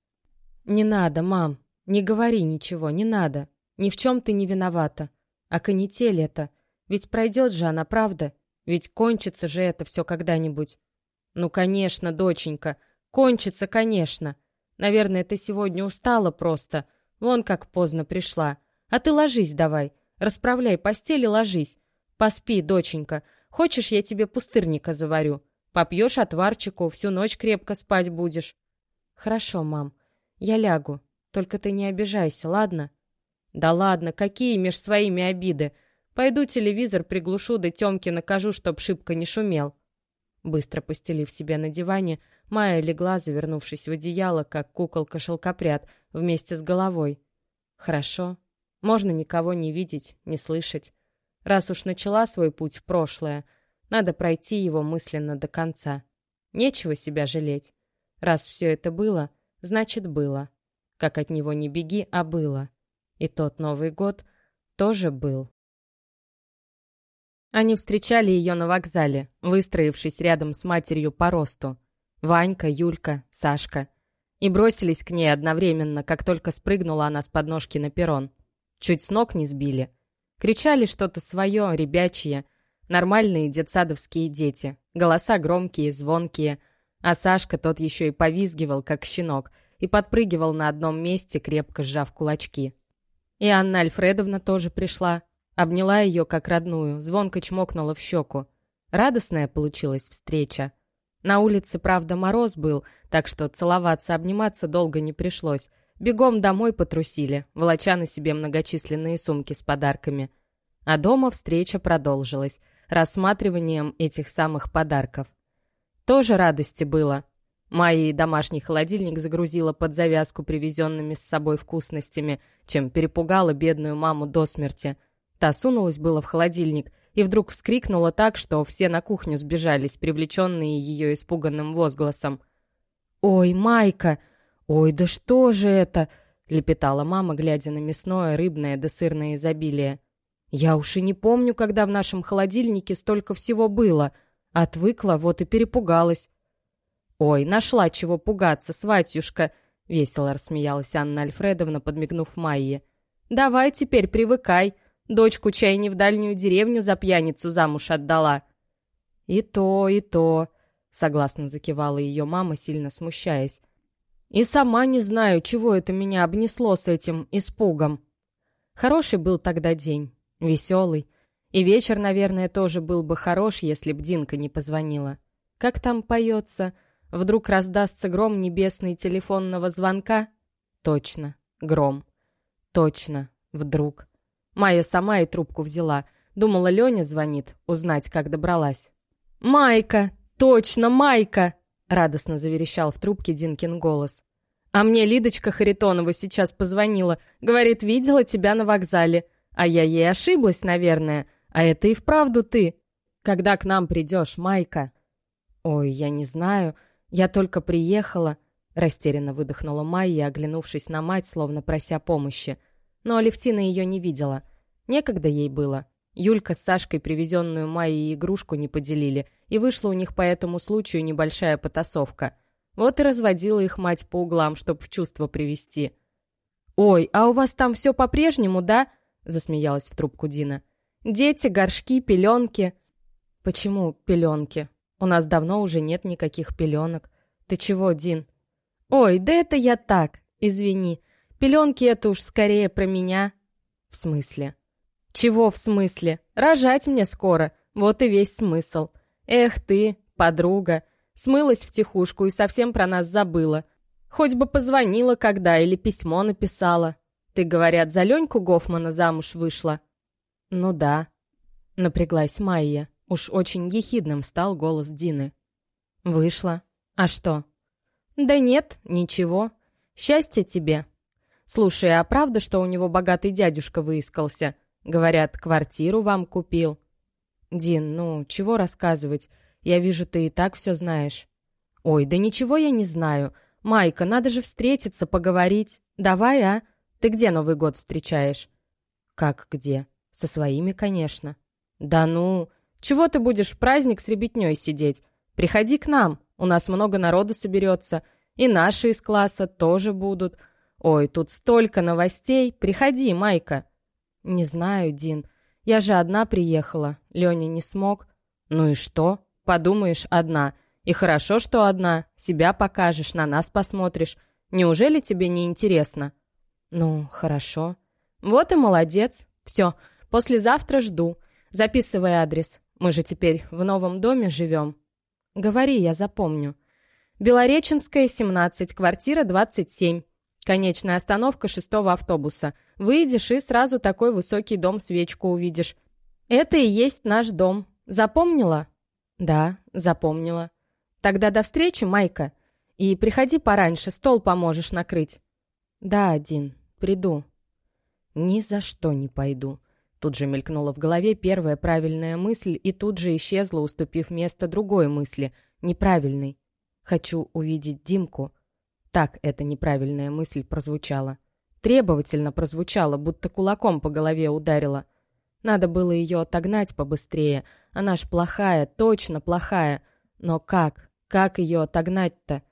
Не надо, мам. Не говори ничего, не надо. Ни в чем ты не виновата. А канитель это... Ведь пройдет же она, правда? Ведь кончится же это все когда-нибудь. Ну, конечно, доченька. Кончится, конечно. Наверное, ты сегодня устала просто. Вон как поздно пришла. А ты ложись давай. Расправляй постель и ложись. Поспи, доченька. Хочешь, я тебе пустырника заварю? Попьешь отварчику, всю ночь крепко спать будешь. Хорошо, мам. Я лягу. Только ты не обижайся, ладно? Да ладно, какие меж своими обиды? Пойду телевизор приглушу, да Тёмке накажу, чтоб шибко не шумел. Быстро постелив себя на диване, Майя легла, завернувшись в одеяло, как куколка-шелкопряд, вместе с головой. Хорошо. Можно никого не видеть, не слышать. Раз уж начала свой путь в прошлое — надо пройти его мысленно до конца. Нечего себя жалеть. Раз все это было, значит было. Как от него не беги, а было. И тот Новый год тоже был. Они встречали ее на вокзале, выстроившись рядом с матерью по росту. Ванька, Юлька, Сашка. И бросились к ней одновременно, как только спрыгнула она с подножки на перрон. Чуть с ног не сбили. Кричали что-то свое, ребячье, Нормальные детсадовские дети. Голоса громкие, звонкие. А Сашка тот еще и повизгивал, как щенок, и подпрыгивал на одном месте, крепко сжав кулачки. И Анна Альфредовна тоже пришла. Обняла ее как родную, звонко чмокнула в щеку. Радостная получилась встреча. На улице, правда, мороз был, так что целоваться, обниматься долго не пришлось. Бегом домой потрусили, волоча на себе многочисленные сумки с подарками. А дома встреча продолжилась рассматриванием этих самых подарков. Тоже радости было. Майя домашний холодильник загрузила под завязку привезенными с собой вкусностями, чем перепугала бедную маму до смерти. Та сунулась было в холодильник и вдруг вскрикнула так, что все на кухню сбежались, привлеченные ее испуганным возгласом. «Ой, Майка! Ой, да что же это?» — лепетала мама, глядя на мясное, рыбное да сырное изобилие. Я уж и не помню, когда в нашем холодильнике столько всего было. Отвыкла, вот и перепугалась. «Ой, нашла чего пугаться, сватюшка!» — весело рассмеялась Анна Альфредовна, подмигнув Майе. «Давай теперь привыкай. Дочку чай не в дальнюю деревню за пьяницу замуж отдала». «И то, и то», — согласно закивала ее мама, сильно смущаясь. «И сама не знаю, чего это меня обнесло с этим испугом». Хороший был тогда день. Веселый. И вечер, наверное, тоже был бы хорош, если б Динка не позвонила. Как там поется? Вдруг раздастся гром небесный телефонного звонка? Точно, гром. Точно, вдруг. Майя сама и трубку взяла. Думала, Леня звонит, узнать, как добралась. «Майка! Точно, Майка!» — радостно заверещал в трубке Динкин голос. «А мне Лидочка Харитонова сейчас позвонила. Говорит, видела тебя на вокзале. А я ей ошиблась, наверное. А это и вправду ты. Когда к нам придешь, Майка?» «Ой, я не знаю. Я только приехала», — растерянно выдохнула Майя, оглянувшись на мать, словно прося помощи. Но Алевтина ее не видела. Некогда ей было. Юлька с Сашкой привезенную Майей игрушку не поделили, и вышла у них по этому случаю небольшая потасовка. Вот и разводила их мать по углам, чтоб в чувство привести. «Ой, а у вас там все по-прежнему, да?» — засмеялась в трубку Дина. «Дети, горшки, пеленки». «Почему пеленки? У нас давно уже нет никаких пеленок. Ты чего, Дин?» «Ой, да это я так, извини. Пеленки это уж скорее про меня». «В смысле?» «Чего в смысле? Рожать мне скоро. Вот и весь смысл. Эх ты, подруга, смылась в тихушку и совсем про нас забыла. Хоть бы позвонила когда или письмо написала. Ты, говорят, за Леньку Гофмана замуж вышла?» «Ну да», — напряглась Майя. Уж очень ехидным стал голос Дины. «Вышла. А что?» «Да нет, ничего. Счастье тебе. Слушай, а правда, что у него богатый дядюшка выискался?» Говорят, квартиру вам купил. Дин, ну, чего рассказывать? Я вижу, ты и так все знаешь. Ой, да ничего я не знаю. Майка, надо же встретиться, поговорить. Давай, а? Ты где Новый год встречаешь? Как где? Со своими, конечно. Да ну, чего ты будешь в праздник с ребятней сидеть? Приходи к нам, у нас много народу соберется. И наши из класса тоже будут. Ой, тут столько новостей. Приходи, Майка. «Не знаю, Дин. Я же одна приехала. Леня не смог». «Ну и что? Подумаешь, одна. И хорошо, что одна. Себя покажешь, на нас посмотришь. Неужели тебе не интересно?» «Ну, хорошо. Вот и молодец. Все, послезавтра жду. Записывай адрес. Мы же теперь в новом доме живем». «Говори, я запомню». «Белореченская, 17, квартира 27. Конечная остановка шестого автобуса. Выйдешь и сразу такой высокий дом-свечку увидишь. Это и есть наш дом. Запомнила? Да, запомнила. Тогда до встречи, Майка. И приходи пораньше, стол поможешь накрыть. Да, один, приду. Ни за что не пойду. Тут же мелькнула в голове первая правильная мысль и тут же исчезла, уступив место другой мысли, неправильной. Хочу увидеть Димку. Так эта неправильная мысль прозвучала. Требовательно прозвучала, будто кулаком по голове ударила. Надо было ее отогнать побыстрее. Она ж плохая, точно плохая. Но как? Как ее отогнать-то?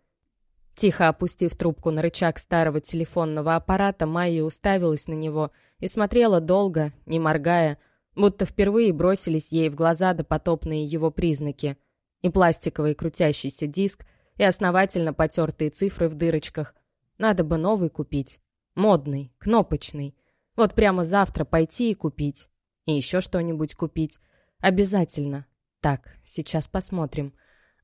Тихо опустив трубку на рычаг старого телефонного аппарата, Майя уставилась на него и смотрела долго, не моргая, будто впервые бросились ей в глаза допотопные его признаки. И пластиковый крутящийся диск, и основательно потертые цифры в дырочках. Надо бы новый купить. Модный, кнопочный. Вот прямо завтра пойти и купить. И еще что-нибудь купить. Обязательно. Так, сейчас посмотрим.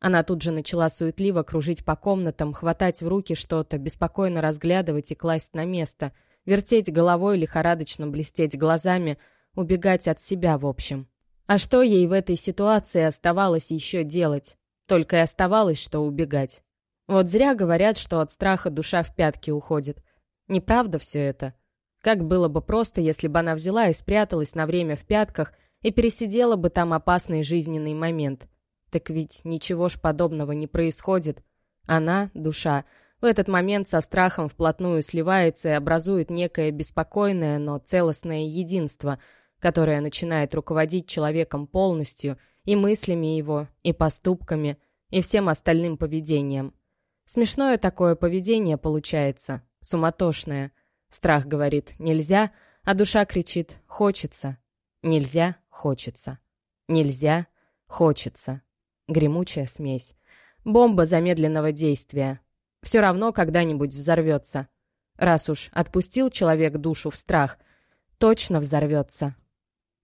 Она тут же начала суетливо кружить по комнатам, хватать в руки что-то, беспокойно разглядывать и класть на место, вертеть головой, лихорадочно блестеть глазами, убегать от себя, в общем. А что ей в этой ситуации оставалось еще делать? Только и оставалось, что убегать. Вот зря говорят, что от страха душа в пятки уходит. Неправда все это. Как было бы просто, если бы она взяла и спряталась на время в пятках и пересидела бы там опасный жизненный момент. Так ведь ничего ж подобного не происходит. Она, душа, в этот момент со страхом вплотную сливается и образует некое беспокойное, но целостное единство, которое начинает руководить человеком полностью – и мыслями его, и поступками, и всем остальным поведением. Смешное такое поведение получается, суматошное. Страх говорит «нельзя», а душа кричит «хочется». Нельзя, хочется. Нельзя, хочется. Гремучая смесь. Бомба замедленного действия. Все равно когда-нибудь взорвется. Раз уж отпустил человек душу в страх, точно взорвется.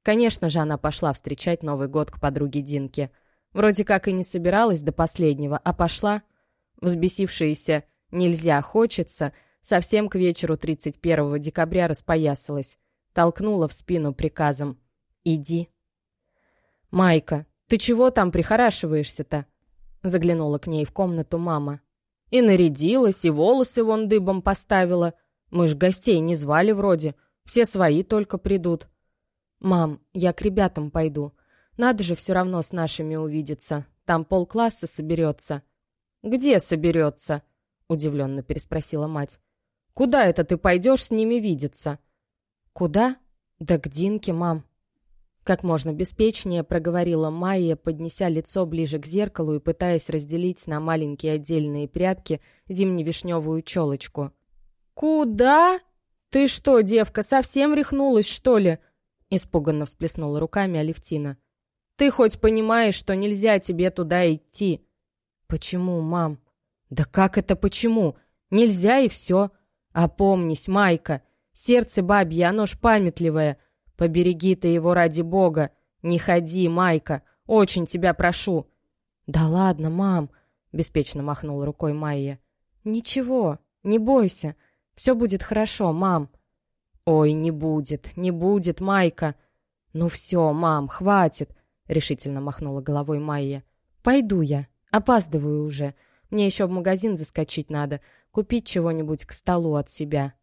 Конечно же, она пошла встречать Новый год к подруге Динке. Вроде как и не собиралась до последнего, а пошла. Взбесившаяся «нельзя, хочется» совсем к вечеру 31 декабря распоясалась. Толкнула в спину приказом «иди». «Майка, ты чего там прихорашиваешься-то?» Заглянула к ней в комнату мама. «И нарядилась, и волосы вон дыбом поставила. Мы ж гостей не звали вроде, все свои только придут». «Мам, я к ребятам пойду. Надо же все равно с нашими увидеться. Там полкласса соберется». «Где соберется?» — удивленно переспросила мать. «Куда это ты пойдешь с ними видеться?» «Куда? Да к Динке, мам». Как можно беспечнее проговорила Майя, поднеся лицо ближе к зеркалу и пытаясь разделить на маленькие отдельные прядки зимневишневую челочку. «Куда? Ты что, девка, совсем рехнулась, что ли?» Испуганно всплеснула руками Алевтина. «Ты хоть понимаешь, что нельзя тебе туда идти?» «Почему, мам?» «Да как это почему? Нельзя и все. Опомнись, Майка, сердце бабье, оно ж памятливое. Побереги ты его ради бога. Не ходи, Майка, очень тебя прошу». «Да ладно, мам», — беспечно махнула рукой Майя. «Ничего, не бойся, все будет хорошо, мам». «Ой, не будет, не будет, Майка». «Ну все, мам, хватит», — решительно махнула головой Майя. «Пойду я, опаздываю уже. Мне еще в магазин заскочить надо, купить чего-нибудь к столу от себя».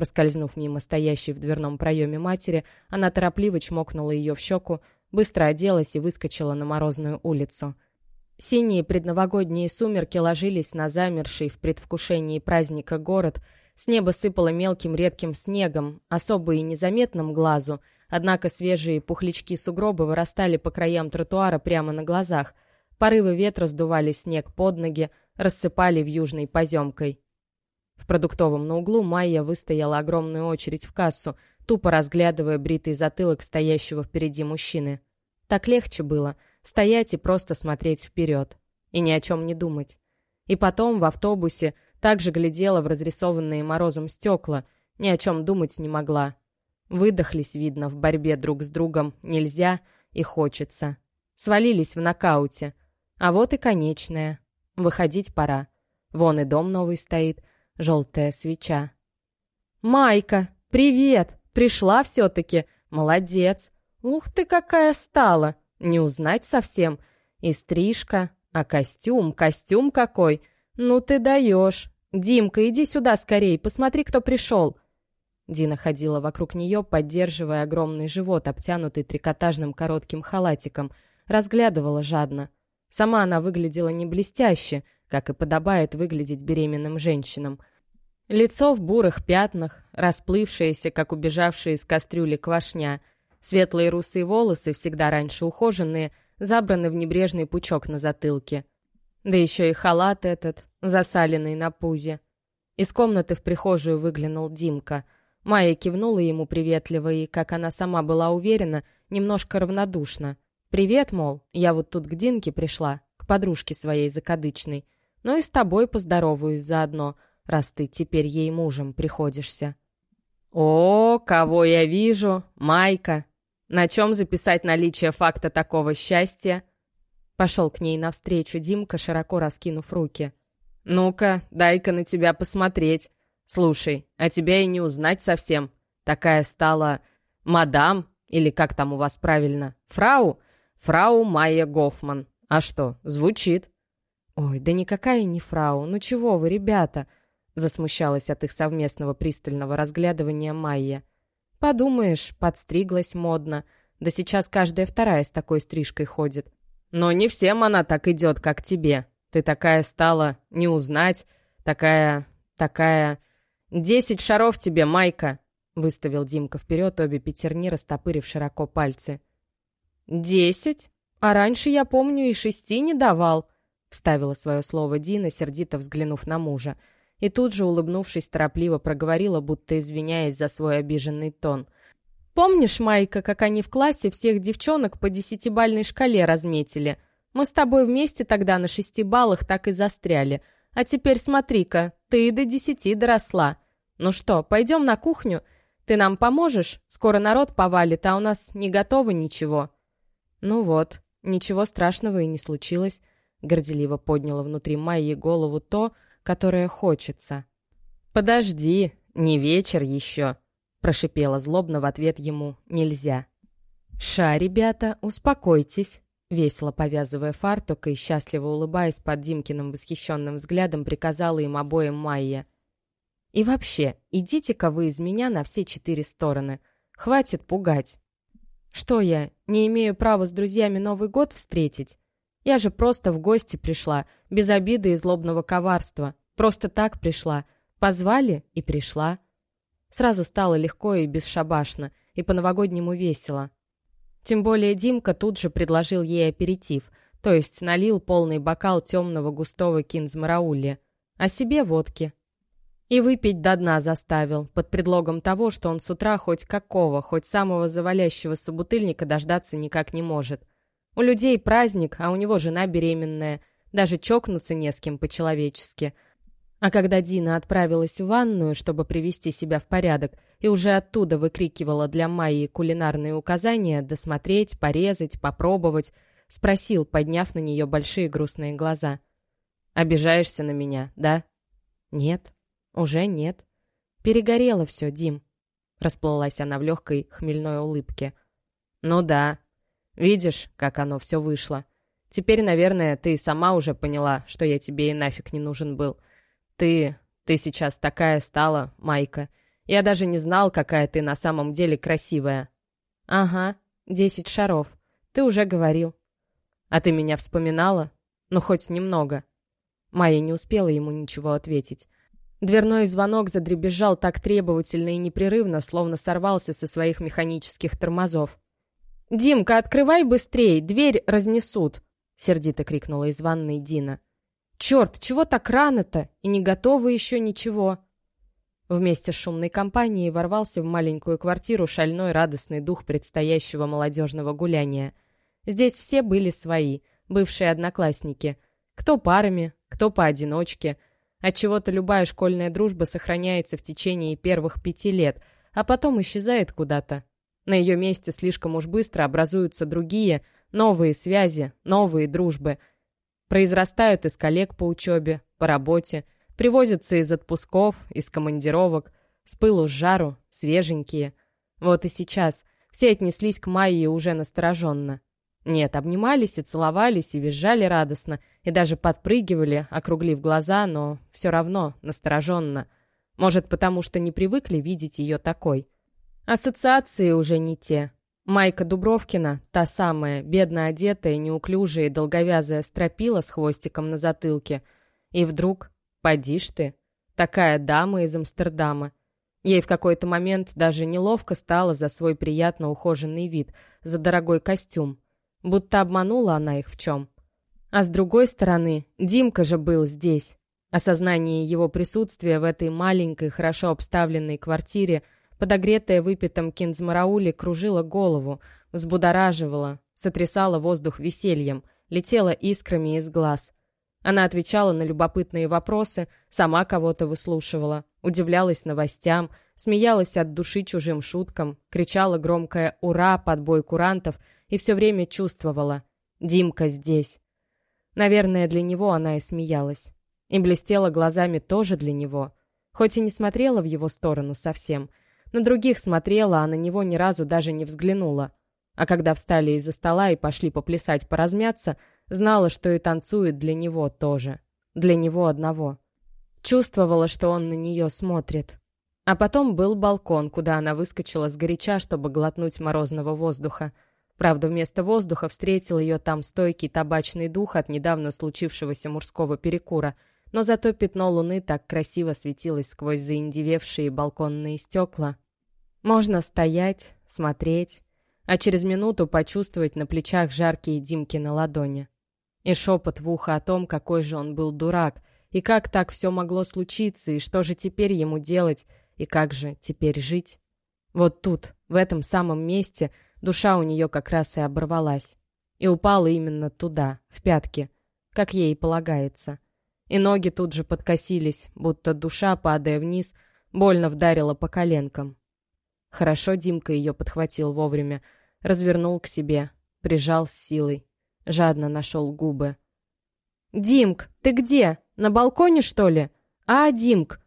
Проскользнув мимо стоящей в дверном проеме матери, она торопливо чмокнула ее в щеку, быстро оделась и выскочила на морозную улицу. Синие предновогодние сумерки ложились на замерший в предвкушении праздника город, с неба сыпало мелким редким снегом, особо и незаметным глазу, однако свежие пухлячки сугроба вырастали по краям тротуара прямо на глазах. Порывы ветра сдували снег под ноги, рассыпали в южной поземкой. В продуктовом на углу Майя выстояла огромную очередь в кассу, тупо разглядывая бритый затылок стоящего впереди мужчины. Так легче было — стоять и просто смотреть вперед. И ни о чем не думать. И потом в автобусе также глядела в разрисованные морозом стекла, ни о чем думать не могла. Выдохлись, видно, в борьбе друг с другом нельзя и хочется. Свалились в нокауте. А вот и конечная. Выходить пора. Вон и дом новый стоит — желтая свеча. «Майка, привет! Пришла все-таки! Молодец! Ух ты, какая стала! Не узнать совсем! И стрижка, а костюм, костюм какой! Ну ты даешь! Димка, иди сюда скорей, посмотри, кто пришел!» Дина ходила вокруг нее, поддерживая огромный живот, обтянутый трикотажным коротким халатиком, разглядывала жадно. Сама она выглядела не блестяще, как и подобает выглядеть беременным женщинам. Лицо в бурых пятнах, расплывшееся, как убежавшие из кастрюли квашня. Светлые русые волосы, всегда раньше ухоженные, забраны в небрежный пучок на затылке. Да еще и халат этот, засаленный на пузе. Из комнаты в прихожую выглянул Димка. Майя кивнула ему приветливо и, как она сама была уверена, немножко равнодушно. «Привет, мол, я вот тут к Динке пришла, к подружке своей закадычной. Ну и с тобой поздороваюсь заодно» раз ты теперь ей мужем приходишься. О, кого я вижу! Майка! На чем записать наличие факта такого счастья? Пошел к ней навстречу Димка, широко раскинув руки. «Ну-ка, дай-ка на тебя посмотреть. Слушай, а тебя и не узнать совсем. Такая стала мадам, или как там у вас правильно, фрау? Фрау Майя Гофман. А что, звучит?» «Ой, да никакая не фрау. Ну чего вы, ребята?» Засмущалась от их совместного пристального разглядывания Майя. «Подумаешь, подстриглась модно. Да сейчас каждая вторая с такой стрижкой ходит. Но не всем она так идет, как тебе. Ты такая стала, не узнать. Такая... такая... Десять шаров тебе, Майка!» Выставил Димка вперед обе пятерни, растопырив широко пальцы. «Десять? А раньше, я помню, и шести не давал», — вставила свое слово Дина, сердито взглянув на мужа и тут же, улыбнувшись, торопливо проговорила, будто извиняясь за свой обиженный тон. «Помнишь, Майка, как они в классе всех девчонок по десятибальной шкале разметили? Мы с тобой вместе тогда на шести баллах так и застряли. А теперь смотри-ка, ты до десяти доросла. Ну что, пойдем на кухню? Ты нам поможешь? Скоро народ повалит, а у нас не готово ничего». «Ну вот, ничего страшного и не случилось», — горделиво подняла внутри Майи голову то, которое хочется. «Подожди, не вечер еще», — прошипела злобно в ответ ему «нельзя». «Ша, ребята, успокойтесь», — весело повязывая фартук и счастливо улыбаясь под Димкиным восхищенным взглядом, приказала им обоим Майя. «И вообще, идите-ка вы из меня на все четыре стороны. Хватит пугать. Что я, не имею права с друзьями Новый год встретить? Я же просто в гости пришла, без обиды и злобного коварства. Просто так пришла. Позвали и пришла. Сразу стало легко и бесшабашно, и по-новогоднему весело. Тем более Димка тут же предложил ей аперитив, то есть налил полный бокал темного густого кинзмараули, а себе водки. И выпить до дна заставил, под предлогом того, что он с утра хоть какого, хоть самого завалящего собутыльника дождаться никак не может. У людей праздник, а у него жена беременная, даже чокнуться не с кем по-человечески. А когда Дина отправилась в ванную, чтобы привести себя в порядок, и уже оттуда выкрикивала для Майи кулинарные указания досмотреть, порезать, попробовать, спросил, подняв на нее большие грустные глаза. «Обижаешься на меня, да?» «Нет». «Уже нет. Перегорело все, Дим». Расплылась она в легкой хмельной улыбке. «Ну да. Видишь, как оно все вышло. Теперь, наверное, ты сама уже поняла, что я тебе и нафиг не нужен был. Ты... ты сейчас такая стала, Майка. Я даже не знал, какая ты на самом деле красивая». «Ага, десять шаров. Ты уже говорил». «А ты меня вспоминала? Ну, хоть немного». Майя не успела ему ничего ответить. Дверной звонок задребезжал так требовательно и непрерывно, словно сорвался со своих механических тормозов. «Димка, открывай быстрей, дверь разнесут!» — сердито крикнула из ванной Дина. «Черт, чего так рано-то? И не готово еще ничего!» Вместе с шумной компанией ворвался в маленькую квартиру шальной радостный дух предстоящего молодежного гуляния. Здесь все были свои, бывшие одноклассники. Кто парами, кто поодиночке — Отчего-то любая школьная дружба сохраняется в течение первых пяти лет, а потом исчезает куда-то. На ее месте слишком уж быстро образуются другие, новые связи, новые дружбы. Произрастают из коллег по учебе, по работе, привозятся из отпусков, из командировок, с пылу с жару, свеженькие. Вот и сейчас все отнеслись к Майе уже настороженно. Нет, обнимались и целовались, и визжали радостно, и даже подпрыгивали, округлив глаза, но все равно настороженно. Может, потому что не привыкли видеть ее такой. Ассоциации уже не те. Майка Дубровкина, та самая, бедно одетая, неуклюжая и долговязая стропила с хвостиком на затылке. И вдруг, поди ж ты, такая дама из Амстердама. Ей в какой-то момент даже неловко стало за свой приятно ухоженный вид, за дорогой костюм. Будто обманула она их в чем. А с другой стороны, Димка же был здесь. Осознание его присутствия в этой маленькой, хорошо обставленной квартире, подогретое выпитым кинзмараули, кружило голову, взбудораживало, сотрясало воздух весельем, летело искрами из глаз. Она отвечала на любопытные вопросы, сама кого-то выслушивала, удивлялась новостям, смеялась от души чужим шуткам, кричала громкое «Ура!» под бой курантов — и все время чувствовала. Димка здесь. Наверное, для него она и смеялась. И блестела глазами тоже для него. Хоть и не смотрела в его сторону совсем. На других смотрела, а на него ни разу даже не взглянула. А когда встали из-за стола и пошли поплясать, поразмяться, знала, что и танцует для него тоже. Для него одного. Чувствовала, что он на нее смотрит. А потом был балкон, куда она выскочила сгоряча, чтобы глотнуть морозного воздуха. Правда, вместо воздуха встретил ее там стойкий табачный дух от недавно случившегося мужского перекура, но зато пятно луны так красиво светилось сквозь заиндевевшие балконные стекла. Можно стоять, смотреть, а через минуту почувствовать на плечах жаркие Димки на ладони. И шепот в ухо о том, какой же он был дурак, и как так все могло случиться, и что же теперь ему делать, и как же теперь жить. Вот тут, в этом самом месте — Душа у нее как раз и оборвалась. И упала именно туда, в пятки, как ей полагается. И ноги тут же подкосились, будто душа, падая вниз, больно вдарила по коленкам. Хорошо Димка ее подхватил вовремя, развернул к себе, прижал с силой, жадно нашел губы. «Димк, ты где? На балконе, что ли? А, Димк!»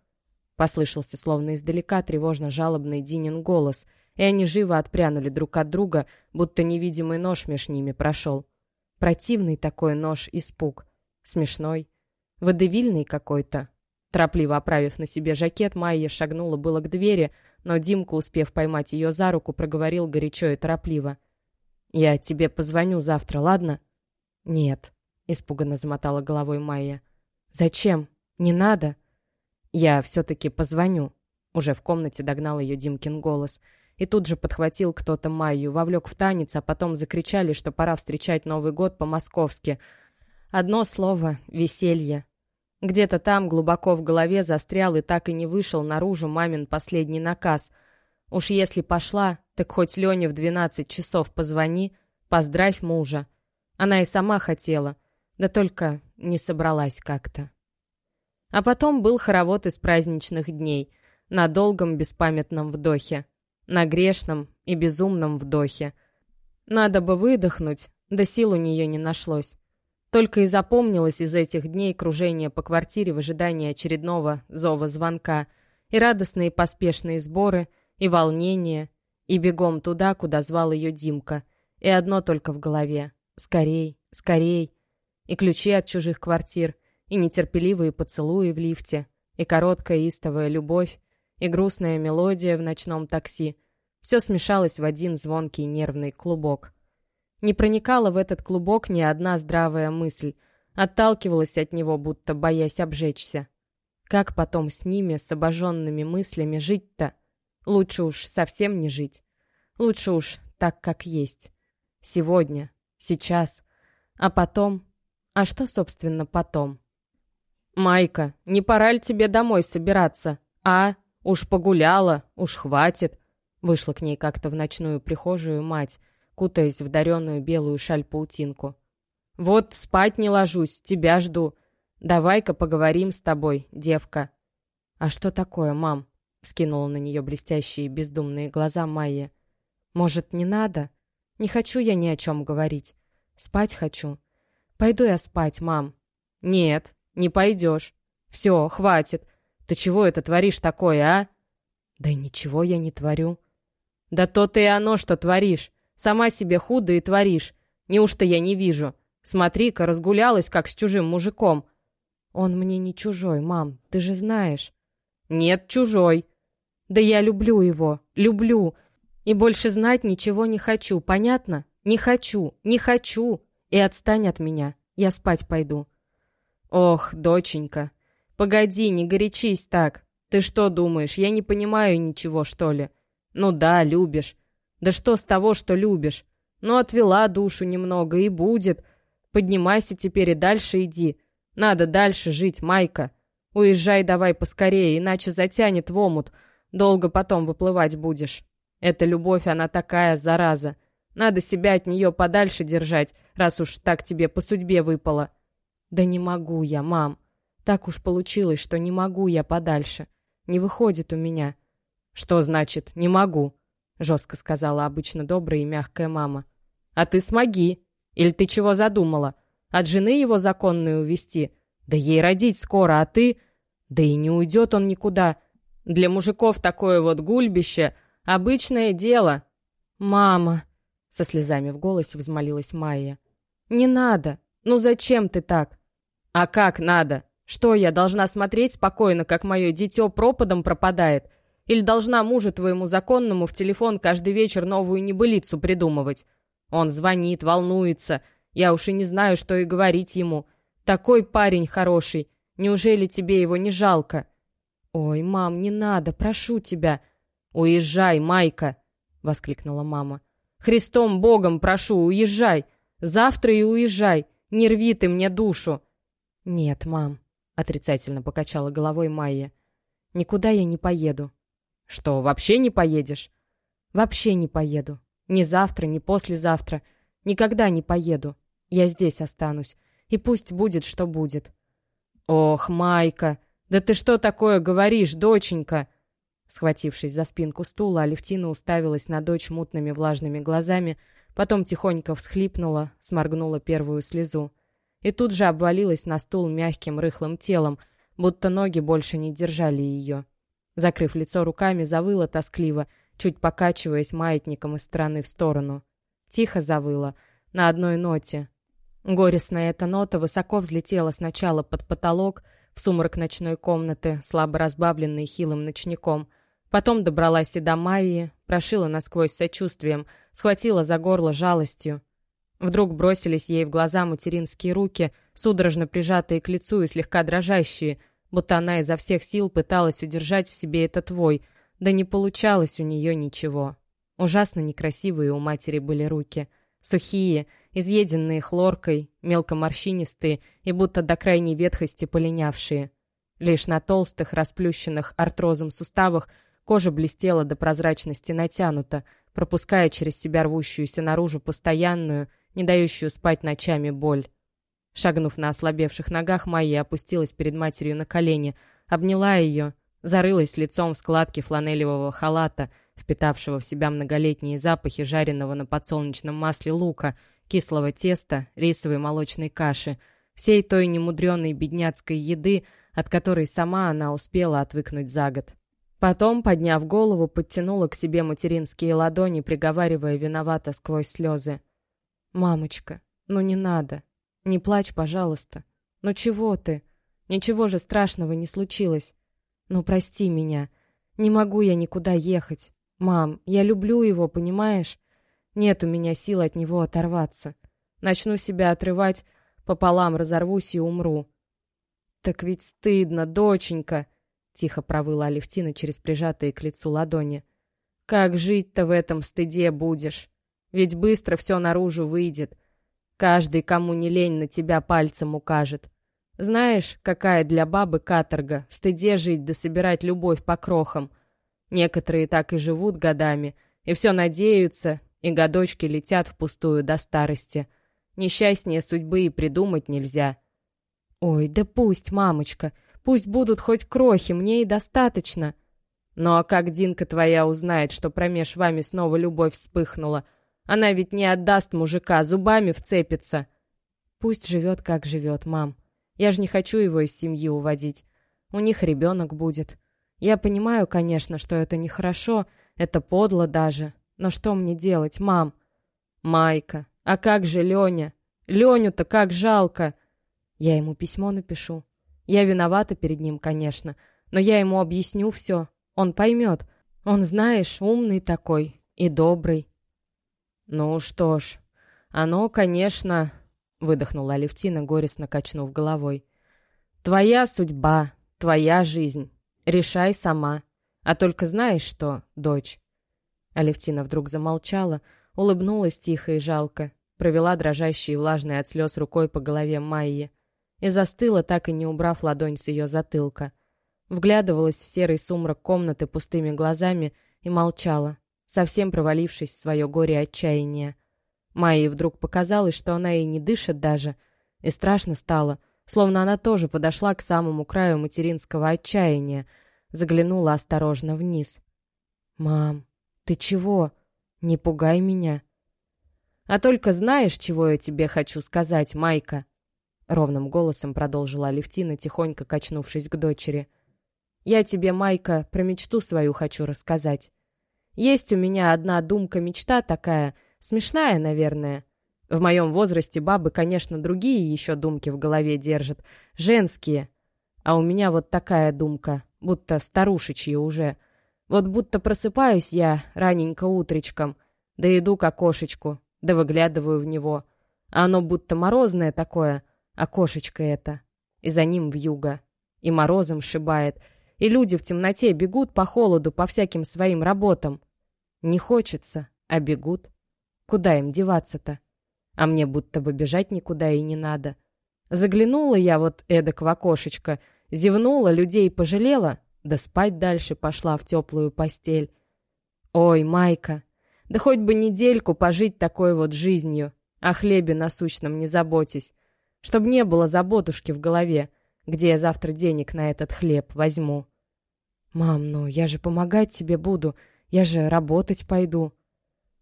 Послышался словно издалека тревожно-жалобный Динин голос, и они живо отпрянули друг от друга, будто невидимый нож меж ними прошел. Противный такой нож испуг. Смешной. Водевильный какой-то. Торопливо оправив на себе жакет, Майя шагнула было к двери, но Димка, успев поймать ее за руку, проговорил горячо и торопливо. «Я тебе позвоню завтра, ладно?» «Нет», — испуганно замотала головой Майя. «Зачем? Не надо». «Я все-таки позвоню». Уже в комнате догнал ее Димкин голос — и тут же подхватил кто-то Майю, вовлек в танец, а потом закричали, что пора встречать Новый год по-московски. Одно слово — веселье. Где-то там глубоко в голове застрял и так и не вышел наружу мамин последний наказ. Уж если пошла, так хоть Лене в двенадцать часов позвони, поздравь мужа. Она и сама хотела, да только не собралась как-то. А потом был хоровод из праздничных дней, на долгом беспамятном вдохе на грешном и безумном вдохе. Надо бы выдохнуть, да сил у нее не нашлось. Только и запомнилось из этих дней кружение по квартире в ожидании очередного зова звонка, и радостные поспешные сборы, и волнение, и бегом туда, куда звал ее Димка, и одно только в голове — скорей, скорей, и ключи от чужих квартир, и нетерпеливые поцелуи в лифте, и короткая истовая любовь, и грустная мелодия в ночном такси. Все смешалось в один звонкий нервный клубок. Не проникала в этот клубок ни одна здравая мысль, отталкивалась от него, будто боясь обжечься. Как потом с ними, с обожженными мыслями, жить-то? Лучше уж совсем не жить. Лучше уж так, как есть. Сегодня, сейчас. А потом... А что, собственно, потом? «Майка, не пора ли тебе домой собираться, а?» «Уж погуляла, уж хватит!» Вышла к ней как-то в ночную прихожую мать, кутаясь в даренную белую шаль-паутинку. «Вот спать не ложусь, тебя жду. Давай-ка поговорим с тобой, девка». «А что такое, мам?» — вскинула на нее блестящие бездумные глаза Майя. «Может, не надо? Не хочу я ни о чем говорить. Спать хочу. Пойду я спать, мам». «Нет, не пойдешь. Все, хватит. Ты чего это творишь такое, а?» «Да ничего я не творю». «Да то-то и оно, что творишь. Сама себе худо и творишь. Неужто я не вижу? Смотри-ка, разгулялась, как с чужим мужиком». «Он мне не чужой, мам, ты же знаешь». «Нет, чужой». «Да я люблю его, люблю. И больше знать ничего не хочу, понятно? Не хочу, не хочу. И отстань от меня, я спать пойду». «Ох, доченька, «Погоди, не горячись так. Ты что думаешь, я не понимаю ничего, что ли? Ну да, любишь. Да что с того, что любишь? Ну, отвела душу немного, и будет. Поднимайся теперь и дальше иди. Надо дальше жить, Майка. Уезжай давай поскорее, иначе затянет в омут. Долго потом выплывать будешь. Эта любовь, она такая, зараза. Надо себя от нее подальше держать, раз уж так тебе по судьбе выпало. Да не могу я, мам. Так уж получилось, что не могу я подальше. Не выходит у меня. Что значит «не могу»? Жестко сказала обычно добрая и мягкая мама. А ты смоги. Или ты чего задумала? От жены его законную увести? Да ей родить скоро, а ты... Да и не уйдет он никуда. Для мужиков такое вот гульбище — обычное дело. «Мама!» — со слезами в голосе взмолилась Майя. «Не надо! Ну зачем ты так?» «А как надо? Что я, должна смотреть спокойно, как мое дитё пропадом пропадает? Или должна мужу твоему законному в телефон каждый вечер новую небылицу придумывать? Он звонит, волнуется. Я уж и не знаю, что и говорить ему. Такой парень хороший. Неужели тебе его не жалко? Ой, мам, не надо, прошу тебя. Уезжай, Майка, воскликнула мама. Христом Богом прошу, уезжай. Завтра и уезжай. Не рви ты мне душу. Нет, мам, — отрицательно покачала головой Майя. «Никуда я не поеду». «Что, вообще не поедешь?» «Вообще не поеду. Ни завтра, ни послезавтра. Никогда не поеду. Я здесь останусь. И пусть будет, что будет». «Ох, Майка, да ты что такое говоришь, доченька?» Схватившись за спинку стула, Алевтина уставилась на дочь мутными влажными глазами, потом тихонько всхлипнула, сморгнула первую слезу. И тут же обвалилась на стул мягким рыхлым телом, будто ноги больше не держали ее. Закрыв лицо руками, завыла тоскливо, чуть покачиваясь маятником из стороны в сторону. Тихо завыла, на одной ноте. Горестная эта нота высоко взлетела сначала под потолок, в сумрак ночной комнаты, слабо разбавленный хилым ночником. Потом добралась и до Майи, прошила насквозь сочувствием, схватила за горло жалостью. Вдруг бросились ей в глаза материнские руки, судорожно прижатые к лицу и слегка дрожащие, будто она изо всех сил пыталась удержать в себе этот твой, да не получалось у нее ничего. Ужасно некрасивые у матери были руки. Сухие, изъеденные хлоркой, мелкоморщинистые и будто до крайней ветхости полинявшие. Лишь на толстых, расплющенных артрозом суставах кожа блестела до прозрачности натянута, пропуская через себя рвущуюся наружу постоянную, не дающую спать ночами боль. Шагнув на ослабевших ногах, Майя опустилась перед матерью на колени, обняла ее, зарылась лицом в складки фланелевого халата, впитавшего в себя многолетние запахи жареного на подсолнечном масле лука, кислого теста, рисовой молочной каши, всей той немудреной бедняцкой еды, от которой сама она успела отвыкнуть за год. Потом, подняв голову, подтянула к себе материнские ладони, приговаривая виновато сквозь слезы. «Мамочка, ну не надо. Не плачь, пожалуйста. Ну чего ты? Ничего же страшного не случилось. Ну прости меня. Не могу я никуда ехать. Мам, я люблю его, понимаешь? Нет у меня сил от него оторваться. Начну себя отрывать, пополам разорвусь и умру. Так ведь стыдно, доченька!» — тихо провыла Алевтина через прижатые к лицу ладони. «Как жить-то в этом стыде будешь? Ведь быстро все наружу выйдет. Каждый, кому не лень, на тебя пальцем укажет. Знаешь, какая для бабы каторга, стыде жить да собирать любовь по крохам. Некоторые так и живут годами, и все надеются, и годочки летят впустую до старости. Несчастнее судьбы и придумать нельзя». «Ой, да пусть, мамочка!» Пусть будут хоть крохи, мне и достаточно. Ну а как Динка твоя узнает, что промеж вами снова любовь вспыхнула? Она ведь не отдаст мужика, зубами вцепится. Пусть живет, как живет, мам. Я же не хочу его из семьи уводить. У них ребенок будет. Я понимаю, конечно, что это нехорошо, это подло даже. Но что мне делать, мам? Майка, а как же Леня? Леню-то как жалко. Я ему письмо напишу. Я виновата перед ним, конечно, но я ему объясню все. Он поймет. Он, знаешь, умный такой и добрый. Ну что ж, оно, конечно, выдохнула Алевтина, горестно качнув головой. Твоя судьба, твоя жизнь. Решай сама. А только знаешь что, дочь? Алевтина вдруг замолчала, улыбнулась тихо и жалко, провела дрожащей и влажной от слез рукой по голове Майи и застыла, так и не убрав ладонь с ее затылка. Вглядывалась в серый сумрак комнаты пустыми глазами и молчала, совсем провалившись в свое горе отчаяния. Майе вдруг показалось, что она и не дышит даже, и страшно стало, словно она тоже подошла к самому краю материнского отчаяния, заглянула осторожно вниз. «Мам, ты чего? Не пугай меня!» «А только знаешь, чего я тебе хочу сказать, Майка?» — ровным голосом продолжила Алевтина, тихонько качнувшись к дочери. «Я тебе, Майка, про мечту свою хочу рассказать. Есть у меня одна думка-мечта такая, смешная, наверное. В моем возрасте бабы, конечно, другие еще думки в голове держат, женские. А у меня вот такая думка, будто старушечья уже. Вот будто просыпаюсь я раненько утречком, да иду к окошечку, да выглядываю в него. А оно будто морозное такое — Окошечко это. И за ним вьюга. И морозом шибает. И люди в темноте бегут по холоду по всяким своим работам. Не хочется, а бегут. Куда им деваться-то? А мне будто бы бежать никуда и не надо. Заглянула я вот эдак в окошечко, зевнула, людей пожалела, да спать дальше пошла в теплую постель. Ой, Майка, да хоть бы недельку пожить такой вот жизнью, о хлебе насущном не заботясь, чтобы не было заботушки в голове, где я завтра денег на этот хлеб возьму. «Мам, ну я же помогать тебе буду, я же работать пойду».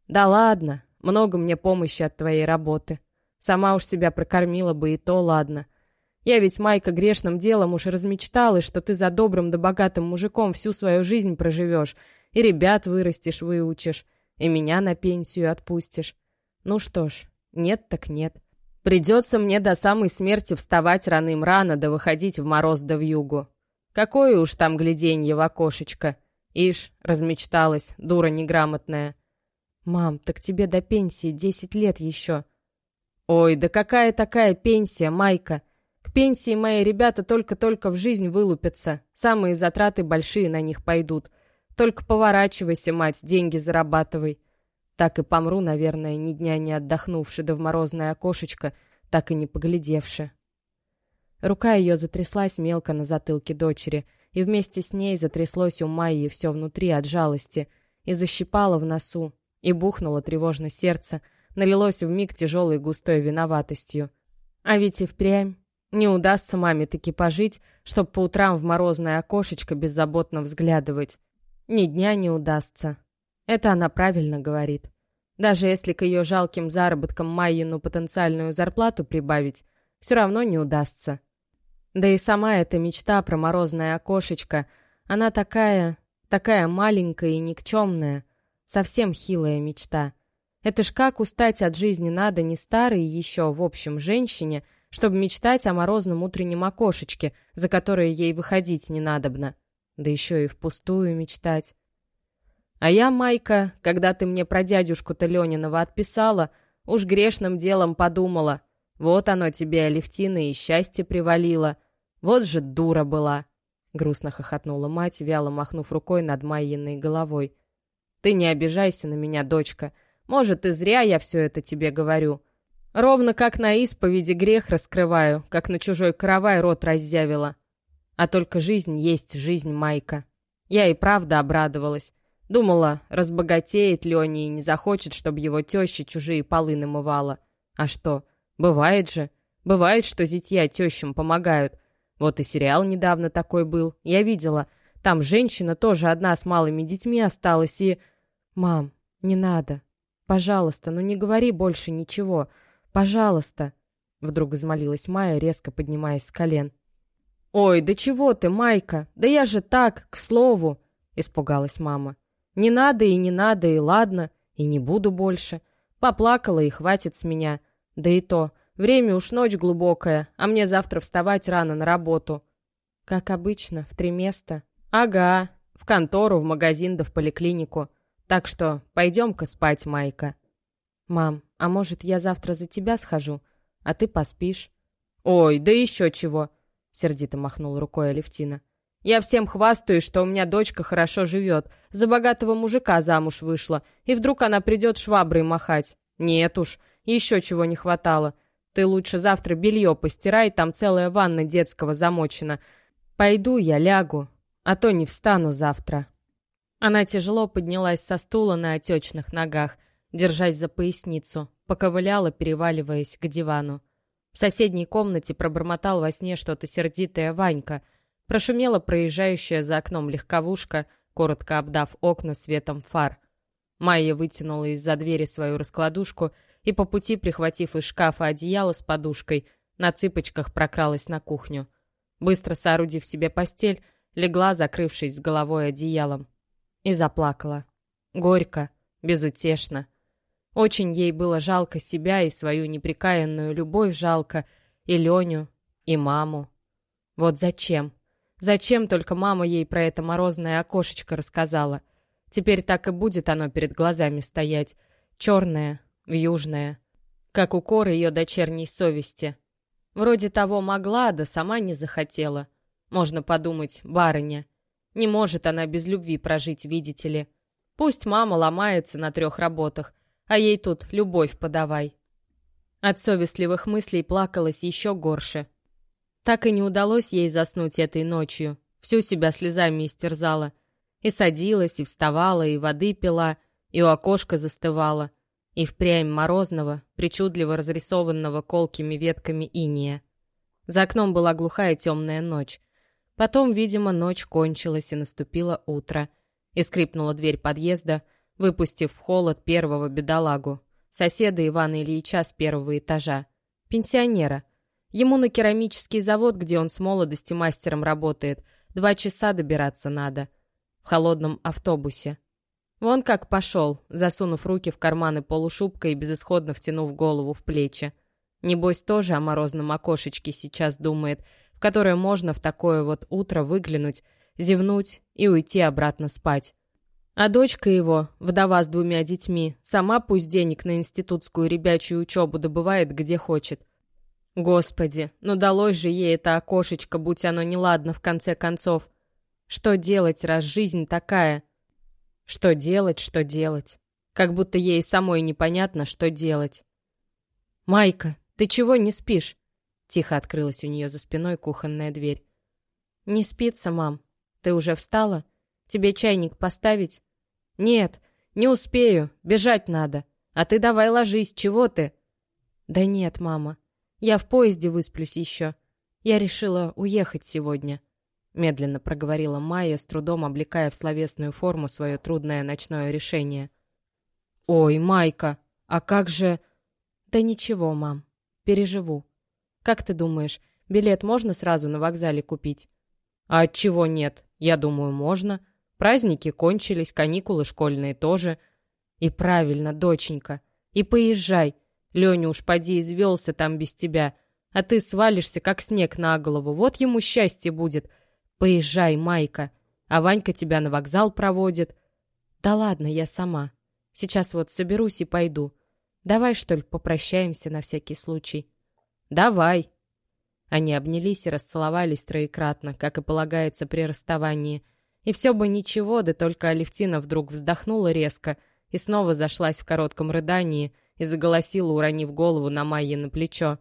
«Да ладно, много мне помощи от твоей работы. Сама уж себя прокормила бы, и то ладно. Я ведь, Майка, грешным делом уж размечталась, что ты за добрым да богатым мужиком всю свою жизнь проживешь, и ребят вырастешь, выучишь, и меня на пенсию отпустишь. Ну что ж, нет так нет. Придется мне до самой смерти вставать раным-рано да выходить в мороз да в югу. Какое уж там гляденье в окошечко. Ишь, размечталась, дура неграмотная. Мам, так тебе до пенсии десять лет еще. Ой, да какая такая пенсия, Майка? К пенсии мои ребята только-только в жизнь вылупятся. Самые затраты большие на них пойдут. Только поворачивайся, мать, деньги зарабатывай. Так и помру, наверное, ни дня не отдохнувши, да в морозное окошечко, так и не поглядевши. Рука ее затряслась мелко на затылке дочери, и вместе с ней затряслось у Майи все внутри от жалости, и защипало в носу, и бухнуло тревожно сердце, налилось вмиг тяжелой густой виноватостью. А ведь и впрямь не удастся маме таки пожить, чтоб по утрам в морозное окошечко беззаботно взглядывать. Ни дня не удастся. Это она правильно говорит. Даже если к ее жалким заработкам Майину потенциальную зарплату прибавить, все равно не удастся. Да и сама эта мечта про морозное окошечко, она такая, такая маленькая и никчемная, совсем хилая мечта. Это ж как устать от жизни надо не старой еще, в общем, женщине, чтобы мечтать о морозном утреннем окошечке, за которое ей выходить не надобно. Да еще и впустую мечтать. А я, Майка, когда ты мне про дядюшку-то Ленинова отписала, уж грешным делом подумала. Вот оно тебе, Алевтина, и счастье привалило. Вот же дура была. Грустно хохотнула мать, вяло махнув рукой над Майиной головой. Ты не обижайся на меня, дочка. Может, и зря я все это тебе говорю. Ровно как на исповеди грех раскрываю, как на чужой каравай рот раззявила. А только жизнь есть жизнь, Майка. Я и правда обрадовалась. Думала, разбогатеет Леня и не захочет, чтобы его теща чужие полы намывала. А что? Бывает же. Бывает, что зятья тещам помогают. Вот и сериал недавно такой был. Я видела. Там женщина тоже одна с малыми детьми осталась и... Мам, не надо. Пожалуйста, ну не говори больше ничего. Пожалуйста. Вдруг взмолилась Майя, резко поднимаясь с колен. «Ой, да чего ты, Майка? Да я же так, к слову!» — испугалась мама. Не надо и не надо, и ладно, и не буду больше. Поплакала и хватит с меня. Да и то, время уж ночь глубокая, а мне завтра вставать рано на работу. Как обычно, в три места. Ага, в контору, в магазин да в поликлинику. Так что пойдем-ка спать, Майка. Мам, а может я завтра за тебя схожу, а ты поспишь? Ой, да еще чего, сердито махнул рукой Алевтина. Я всем хвастаюсь, что у меня дочка хорошо живет, за богатого мужика замуж вышла, и вдруг она придет шваброй махать. Нет уж, еще чего не хватало. Ты лучше завтра белье постирай, там целая ванна детского замочена. Пойду я лягу, а то не встану завтра». Она тяжело поднялась со стула на отечных ногах, держась за поясницу, поковыляла, переваливаясь к дивану. В соседней комнате пробормотал во сне что-то сердитое Ванька — Прошумела проезжающая за окном легковушка, коротко обдав окна светом фар. Майя вытянула из-за двери свою раскладушку и по пути, прихватив из шкафа одеяло с подушкой, на цыпочках прокралась на кухню. Быстро соорудив себе постель, легла, закрывшись с головой одеялом. И заплакала. Горько, безутешно. Очень ей было жалко себя и свою неприкаянную любовь жалко, и Леню, и маму. Вот зачем? Зачем только мама ей про это морозное окошечко рассказала? Теперь так и будет оно перед глазами стоять. Черное, вьюжное. Как укор ее дочерней совести. Вроде того могла, да сама не захотела. Можно подумать, барыня. Не может она без любви прожить, видите ли. Пусть мама ломается на трех работах, а ей тут любовь подавай. От совестливых мыслей плакалась еще горше. Так и не удалось ей заснуть этой ночью. Всю себя слезами истерзала. И садилась, и вставала, и воды пила, и у окошка застывала. И впрямь морозного, причудливо разрисованного колкими ветками иния. За окном была глухая темная ночь. Потом, видимо, ночь кончилась и наступило утро. И скрипнула дверь подъезда, выпустив в холод первого бедолагу, соседа Ивана Ильича с первого этажа. Пенсионера. Ему на керамический завод, где он с молодости мастером работает, два часа добираться надо. В холодном автобусе. Вон как пошел, засунув руки в карманы полушубка и безысходно втянув голову в плечи. Небось, тоже о морозном окошечке сейчас думает, в которое можно в такое вот утро выглянуть, зевнуть и уйти обратно спать. А дочка его, вдова с двумя детьми, сама пусть денег на институтскую ребячью учебу добывает где хочет. Господи, ну далось же ей это окошечко, будь оно неладно в конце концов. Что делать, раз жизнь такая? Что делать, что делать? Как будто ей самой непонятно, что делать. «Майка, ты чего не спишь?» Тихо открылась у нее за спиной кухонная дверь. «Не спится, мам. Ты уже встала? Тебе чайник поставить?» «Нет, не успею. Бежать надо. А ты давай ложись, чего ты?» «Да нет, мама. Я в поезде высплюсь еще. Я решила уехать сегодня». Медленно проговорила Майя, с трудом облекая в словесную форму свое трудное ночное решение. «Ой, Майка, а как же...» «Да ничего, мам, переживу. Как ты думаешь, билет можно сразу на вокзале купить?» «А чего нет? Я думаю, можно. Праздники кончились, каникулы школьные тоже. И правильно, доченька. И поезжай. Леня уж поди извелся там без тебя. А ты свалишься, как снег на голову. Вот ему счастье будет. Поезжай, Майка. А Ванька тебя на вокзал проводит. Да ладно, я сама. Сейчас вот соберусь и пойду. Давай, что ли, попрощаемся на всякий случай. Давай. Они обнялись и расцеловались троекратно, как и полагается при расставании. И все бы ничего, да только Алевтина вдруг вздохнула резко и снова зашлась в коротком рыдании и заголосила, уронив голову на Майе на плечо.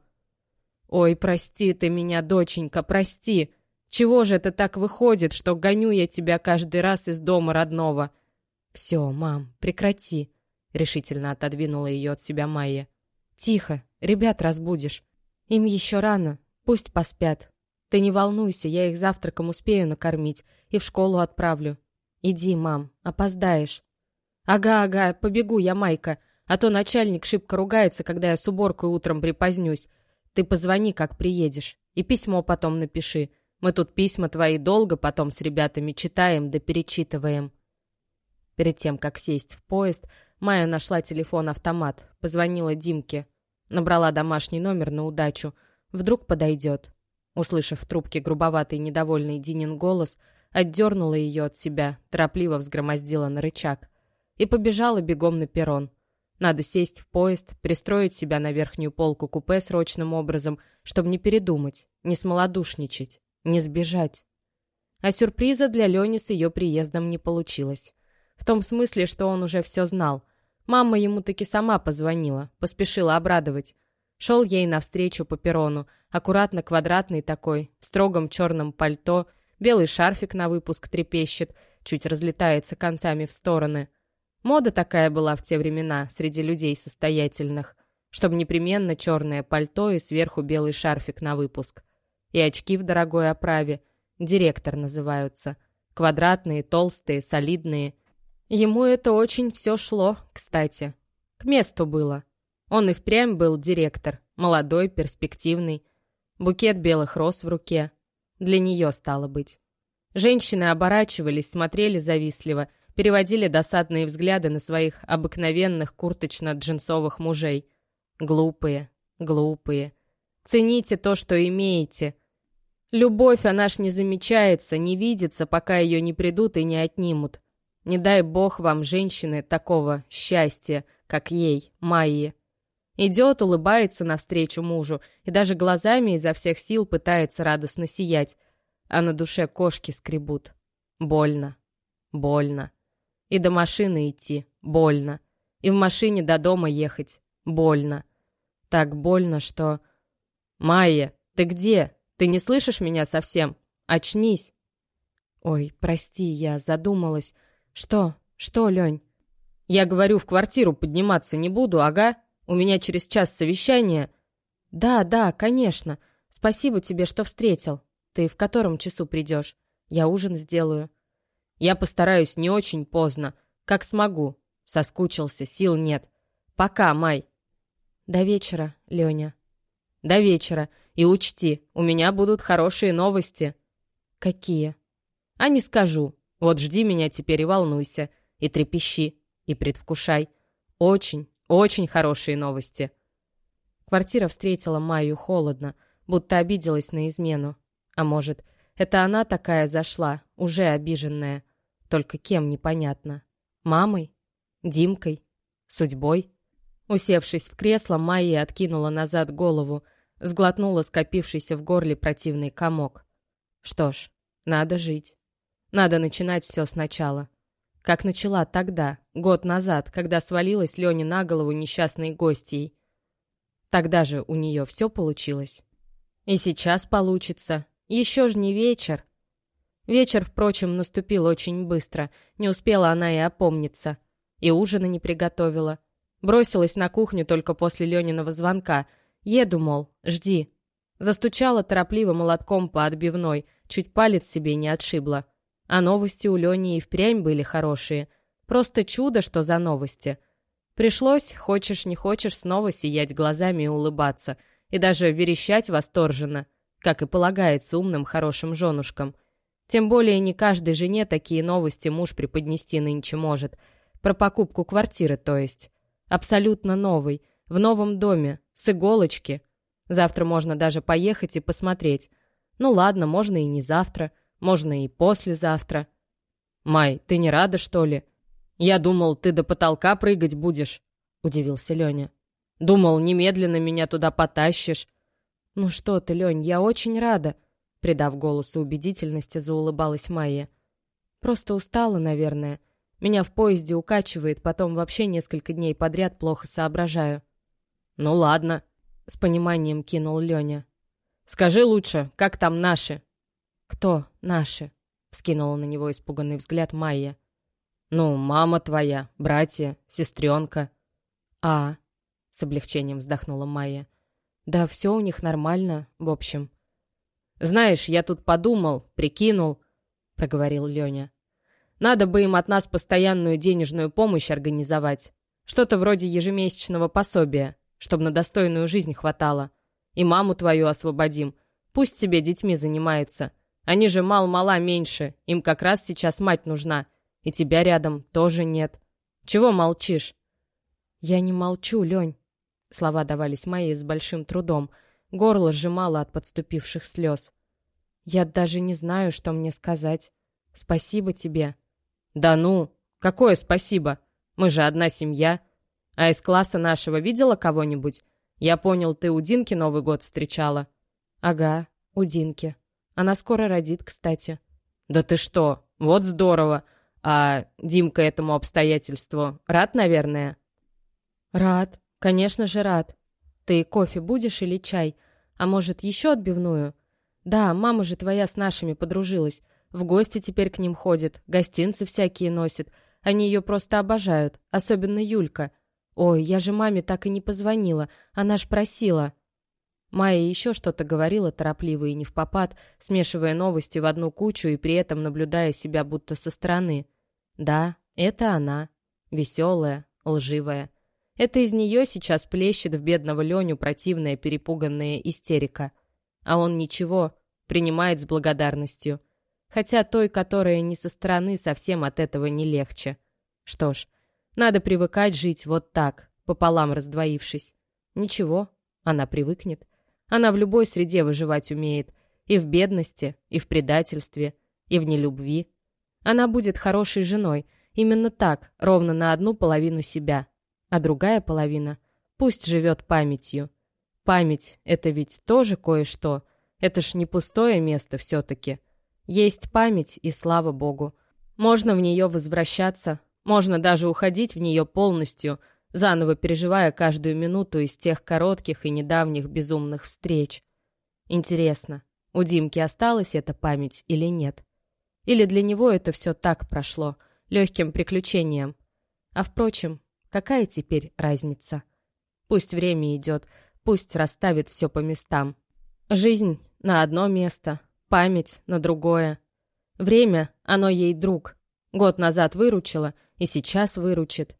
«Ой, прости ты меня, доченька, прости!» Чего же это так выходит, что гоню я тебя каждый раз из дома родного? Все, мам, прекрати, решительно отодвинула ее от себя Майя. Тихо, ребят разбудишь. Им еще рано, пусть поспят. Ты не волнуйся, я их завтраком успею накормить и в школу отправлю. Иди, мам, опоздаешь. Ага, ага, побегу я, Майка, а то начальник шибко ругается, когда я с уборкой утром припозднюсь. Ты позвони, как приедешь, и письмо потом напиши. Мы тут письма твои долго потом с ребятами читаем да перечитываем». Перед тем, как сесть в поезд, Майя нашла телефон-автомат, позвонила Димке, набрала домашний номер на удачу. Вдруг подойдет. Услышав в трубке грубоватый недовольный Динин голос, отдернула ее от себя, торопливо взгромоздила на рычаг и побежала бегом на перрон. Надо сесть в поезд, пристроить себя на верхнюю полку купе срочным образом, чтобы не передумать, не смолодушничать. Не сбежать. А сюрприза для Лени с ее приездом не получилось. В том смысле, что он уже все знал. Мама ему таки сама позвонила, поспешила обрадовать. Шел ей навстречу по перрону, аккуратно квадратный такой, в строгом черном пальто, белый шарфик на выпуск трепещет, чуть разлетается концами в стороны. Мода такая была в те времена среди людей состоятельных, чтобы непременно черное пальто и сверху белый шарфик на выпуск. И очки в дорогой оправе. Директор называются. Квадратные, толстые, солидные. Ему это очень все шло, кстати. К месту было. Он и впрямь был директор. Молодой, перспективный. Букет белых роз в руке. Для нее стало быть. Женщины оборачивались, смотрели завистливо, переводили досадные взгляды на своих обыкновенных курточно-джинсовых мужей. Глупые, глупые. Цените то, что имеете. Любовь, она ж не замечается, не видится, пока ее не придут и не отнимут. Не дай бог вам, женщины, такого счастья, как ей, Майе. Идет, улыбается навстречу мужу и даже глазами изо всех сил пытается радостно сиять, а на душе кошки скребут. Больно, больно. И до машины идти больно. И в машине до дома ехать больно. Так больно, что... «Майя, ты где?» Ты не слышишь меня совсем? Очнись!» «Ой, прости, я задумалась. Что? Что, Лень?» «Я говорю, в квартиру подниматься не буду, ага? У меня через час совещание». «Да, да, конечно. Спасибо тебе, что встретил. Ты в котором часу придешь? Я ужин сделаю. Я постараюсь не очень поздно, как смогу. Соскучился, сил нет. Пока, Май. До вечера, Леня. До вечера. И учти, у меня будут хорошие новости. Какие? А не скажу. Вот жди меня теперь и волнуйся. И трепещи. И предвкушай. Очень, очень хорошие новости. Квартира встретила Майю холодно, будто обиделась на измену. А может, это она такая зашла, уже обиженная. Только кем непонятно. Мамой? Димкой? Судьбой? Усевшись в кресло, Майя откинула назад голову, сглотнула скопившийся в горле противный комок. Что ж, надо жить. Надо начинать все сначала. Как начала тогда, год назад, когда свалилась Лене на голову несчастной гостьей. Тогда же у нее все получилось. И сейчас получится. Еще ж не вечер. Вечер, впрочем, наступил очень быстро. Не успела она и опомниться. И ужина не приготовила. Бросилась на кухню только после Лениного звонка. Еду, мол, жди. Застучала торопливо молотком по отбивной, чуть палец себе не отшибла. А новости у Лени и впрямь были хорошие. Просто чудо, что за новости. Пришлось, хочешь не хочешь, снова сиять глазами и улыбаться. И даже верещать восторженно, как и полагается умным хорошим женушкам. Тем более не каждой жене такие новости муж преподнести нынче может. Про покупку квартиры, то есть. Абсолютно новый, в новом доме, с иголочки. Завтра можно даже поехать и посмотреть. Ну ладно, можно и не завтра. Можно и послезавтра. «Май, ты не рада, что ли? Я думал, ты до потолка прыгать будешь», — удивился Леня. «Думал, немедленно меня туда потащишь». «Ну что ты, Лень, я очень рада», — придав голосу убедительности, заулыбалась Майя. «Просто устала, наверное. Меня в поезде укачивает, потом вообще несколько дней подряд плохо соображаю». «Ну ладно», — с пониманием кинул Леня. «Скажи лучше, как там наши?» «Кто наши?» — вскинула на него испуганный взгляд Майя. «Ну, мама твоя, братья, сестренка». «А...» — с облегчением вздохнула Майя. «Да все у них нормально, в общем». «Знаешь, я тут подумал, прикинул», — проговорил Леня. «Надо бы им от нас постоянную денежную помощь организовать. Что-то вроде ежемесячного пособия, чтобы на достойную жизнь хватало. И маму твою освободим. Пусть себе детьми занимается. Они же мал-мала меньше, им как раз сейчас мать нужна. И тебя рядом тоже нет. Чего молчишь?» «Я не молчу, Лень». Слова давались мои с большим трудом. Горло сжимало от подступивших слез. «Я даже не знаю, что мне сказать. Спасибо тебе». «Да ну! Какое спасибо? Мы же одна семья. А из класса нашего видела кого-нибудь? Я понял, ты у Динки Новый год встречала». «Ага, у Динки». Она скоро родит, кстати. Да ты что? Вот здорово. А Димка этому обстоятельству рад, наверное? Рад. Конечно же рад. Ты кофе будешь или чай? А может, еще отбивную? Да, мама же твоя с нашими подружилась. В гости теперь к ним ходит, гостинцы всякие носит. Они ее просто обожают, особенно Юлька. Ой, я же маме так и не позвонила, она ж просила. Майя еще что-то говорила торопливо и не в попад, смешивая новости в одну кучу и при этом наблюдая себя будто со стороны. Да, это она. Веселая, лживая. Это из нее сейчас плещет в бедного Леню противная перепуганная истерика. А он ничего, принимает с благодарностью. Хотя той, которая не со стороны, совсем от этого не легче. Что ж, надо привыкать жить вот так, пополам раздвоившись. Ничего, она привыкнет. Она в любой среде выживать умеет. И в бедности, и в предательстве, и в нелюбви. Она будет хорошей женой. Именно так, ровно на одну половину себя. А другая половина пусть живет памятью. Память — это ведь тоже кое-что. Это ж не пустое место все-таки. Есть память, и слава богу. Можно в нее возвращаться, можно даже уходить в нее полностью — заново переживая каждую минуту из тех коротких и недавних безумных встреч. Интересно, у Димки осталась эта память или нет? Или для него это все так прошло, легким приключением? А впрочем, какая теперь разница? Пусть время идет, пусть расставит все по местам. Жизнь на одно место, память на другое. Время, оно ей друг. Год назад выручило и сейчас выручит.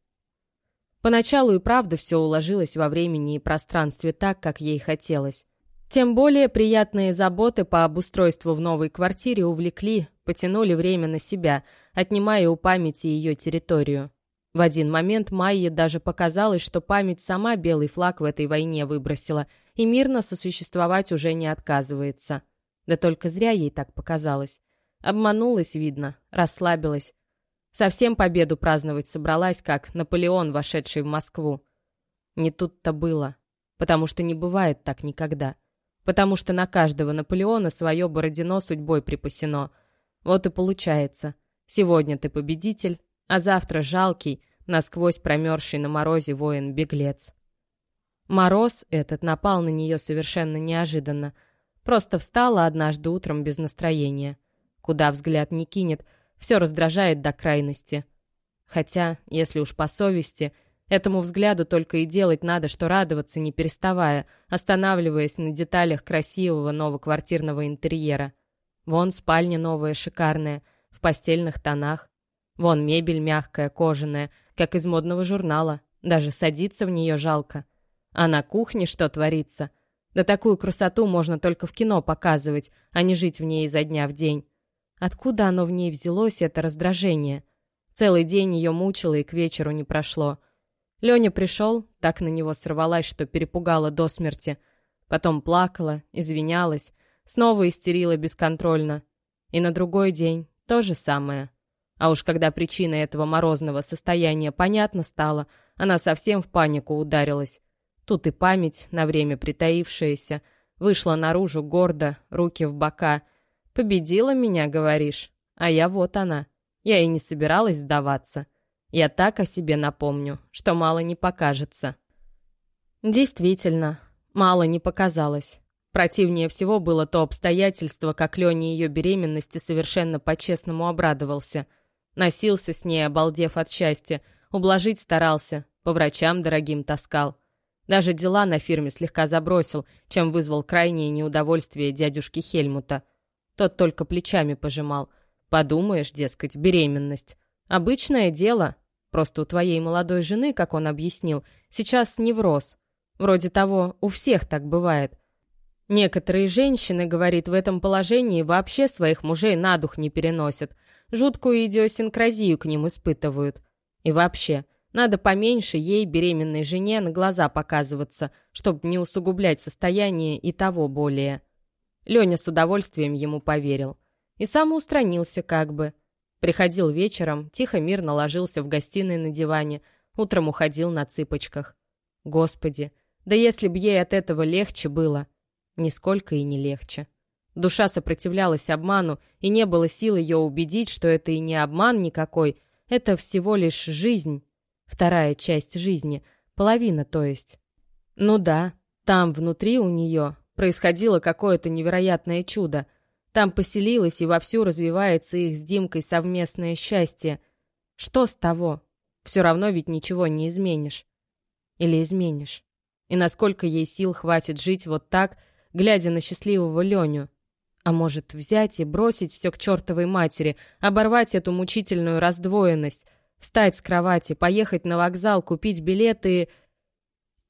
Поначалу и правда все уложилось во времени и пространстве так, как ей хотелось. Тем более приятные заботы по обустройству в новой квартире увлекли, потянули время на себя, отнимая у памяти ее территорию. В один момент Майе даже показалось, что память сама белый флаг в этой войне выбросила и мирно сосуществовать уже не отказывается. Да только зря ей так показалось. Обманулась, видно, расслабилась. Совсем победу праздновать собралась, как Наполеон, вошедший в Москву. Не тут-то было. Потому что не бывает так никогда. Потому что на каждого Наполеона свое Бородино судьбой припасено. Вот и получается. Сегодня ты победитель, а завтра жалкий, насквозь промерзший на морозе воин-беглец. Мороз этот напал на нее совершенно неожиданно. Просто встала однажды утром без настроения. Куда взгляд не кинет, все раздражает до крайности. Хотя, если уж по совести, этому взгляду только и делать надо, что радоваться, не переставая, останавливаясь на деталях красивого новоквартирного интерьера. Вон спальня новая, шикарная, в постельных тонах. Вон мебель мягкая, кожаная, как из модного журнала. Даже садиться в нее жалко. А на кухне что творится? Да такую красоту можно только в кино показывать, а не жить в ней изо дня в день. Откуда оно в ней взялось, это раздражение? Целый день ее мучило и к вечеру не прошло. Леня пришел, так на него сорвалась, что перепугала до смерти. Потом плакала, извинялась, снова истерила бесконтрольно. И на другой день то же самое. А уж когда причина этого морозного состояния понятна стала, она совсем в панику ударилась. Тут и память, на время притаившаяся, вышла наружу гордо, руки в бока. «Победила меня, говоришь? А я вот она. Я и не собиралась сдаваться. Я так о себе напомню, что мало не покажется». Действительно, мало не показалось. Противнее всего было то обстоятельство, как Леня ее беременности совершенно по-честному обрадовался — Носился с ней, обалдев от счастья. Ублажить старался, по врачам дорогим таскал. Даже дела на фирме слегка забросил, чем вызвал крайнее неудовольствие дядюшки Хельмута. Тот только плечами пожимал. Подумаешь, дескать, беременность. Обычное дело. Просто у твоей молодой жены, как он объяснил, сейчас невроз. Вроде того, у всех так бывает. Некоторые женщины, говорит, в этом положении вообще своих мужей на дух не переносят, жуткую идиосинкразию к ним испытывают. И вообще, надо поменьше ей, беременной жене, на глаза показываться, чтобы не усугублять состояние и того более. Леня с удовольствием ему поверил. И сам устранился как бы. Приходил вечером, тихо-мирно ложился в гостиной на диване, утром уходил на цыпочках. Господи, да если б ей от этого легче было. Нисколько и не легче. Душа сопротивлялась обману, и не было сил ее убедить, что это и не обман никакой, это всего лишь жизнь. Вторая часть жизни, половина, то есть. Ну да, там внутри у нее происходило какое-то невероятное чудо. Там поселилось и вовсю развивается их с Димкой совместное счастье. Что с того? Все равно ведь ничего не изменишь. Или изменишь? И насколько ей сил хватит жить вот так, глядя на счастливого Леню? А может, взять и бросить все к чертовой матери, оборвать эту мучительную раздвоенность, встать с кровати, поехать на вокзал, купить билеты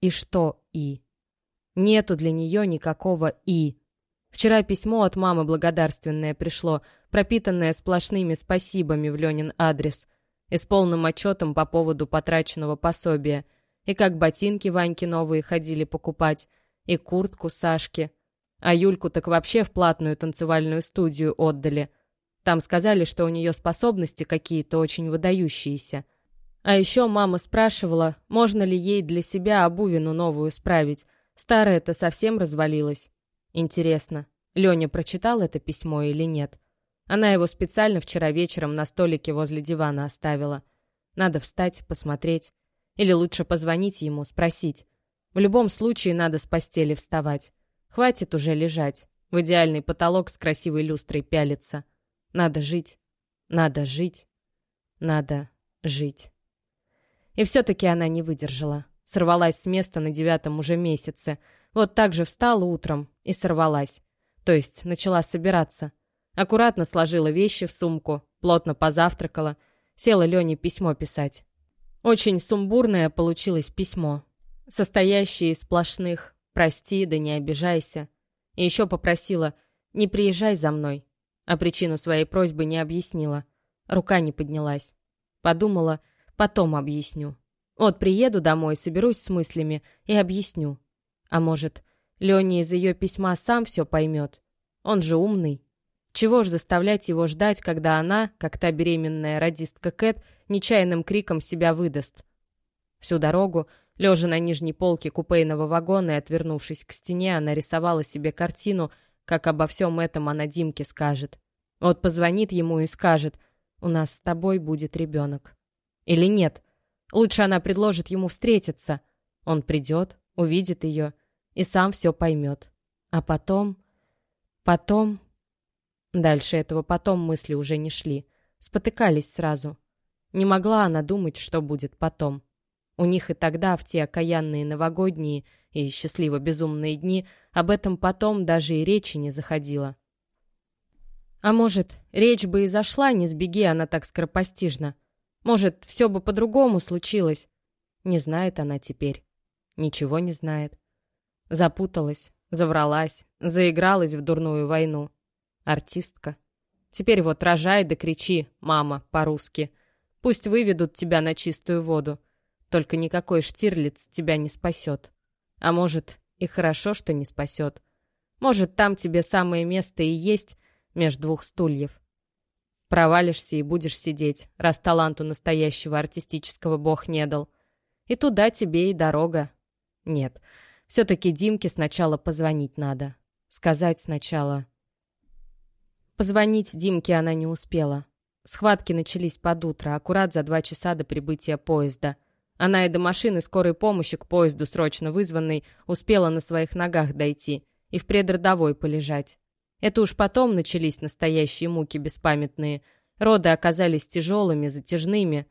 и... что «и»? Нету для нее никакого «и». Вчера письмо от мамы благодарственное пришло, пропитанное сплошными спасибами в Ленин адрес и с полным отчетом по поводу потраченного пособия, и как ботинки Ваньки новые ходили покупать, и куртку Сашке, а Юльку так вообще в платную танцевальную студию отдали. Там сказали, что у нее способности какие-то очень выдающиеся. А еще мама спрашивала, можно ли ей для себя обувину новую справить. Старая-то совсем развалилась. Интересно, Леня прочитал это письмо или нет? Она его специально вчера вечером на столике возле дивана оставила. Надо встать, посмотреть. Или лучше позвонить ему, спросить. В любом случае надо с постели вставать. Хватит уже лежать. В идеальный потолок с красивой люстрой пялиться. Надо жить. Надо жить. Надо жить. И все-таки она не выдержала. Сорвалась с места на девятом уже месяце. Вот так же встала утром и сорвалась. То есть начала собираться. Аккуратно сложила вещи в сумку, плотно позавтракала, села Лене письмо писать. Очень сумбурное получилось письмо, состоящее из сплошных «прости, да не обижайся». И еще попросила «не приезжай за мной», а причину своей просьбы не объяснила. Рука не поднялась. Подумала, потом объясню. Вот приеду домой, соберусь с мыслями и объясню. А может, Леня из ее письма сам все поймет. Он же умный. Чего ж заставлять его ждать, когда она, как та беременная радистка Кэт, нечаянным криком себя выдаст? Всю дорогу, лежа на нижней полке купейного вагона и отвернувшись к стене, она рисовала себе картину, как обо всем этом она Димке скажет. Вот позвонит ему и скажет, у нас с тобой будет ребенок. Или нет, лучше она предложит ему встретиться. Он придет, увидит ее и сам все поймет. А потом... Потом... Дальше этого потом мысли уже не шли. Спотыкались сразу. Не могла она думать, что будет потом. У них и тогда, в те окаянные новогодние и счастливо-безумные дни, об этом потом даже и речи не заходило. А может, речь бы и зашла, не сбеги она так скоропостижно. Может, все бы по-другому случилось. Не знает она теперь. Ничего не знает. Запуталась, завралась, заигралась в дурную войну. Артистка. Теперь вот рожай да кричи, мама, по-русски. Пусть выведут тебя на чистую воду. Только никакой Штирлиц тебя не спасет. А может, и хорошо, что не спасет. Может, там тебе самое место и есть между двух стульев. Провалишься и будешь сидеть, раз таланту настоящего артистического бог не дал. И туда тебе и дорога. Нет, все-таки Димке сначала позвонить надо. Сказать сначала, Позвонить Димке она не успела. Схватки начались под утро, аккурат за два часа до прибытия поезда. Она и до машины скорой помощи к поезду, срочно вызванной, успела на своих ногах дойти и в предродовой полежать. Это уж потом начались настоящие муки беспамятные. Роды оказались тяжелыми, затяжными.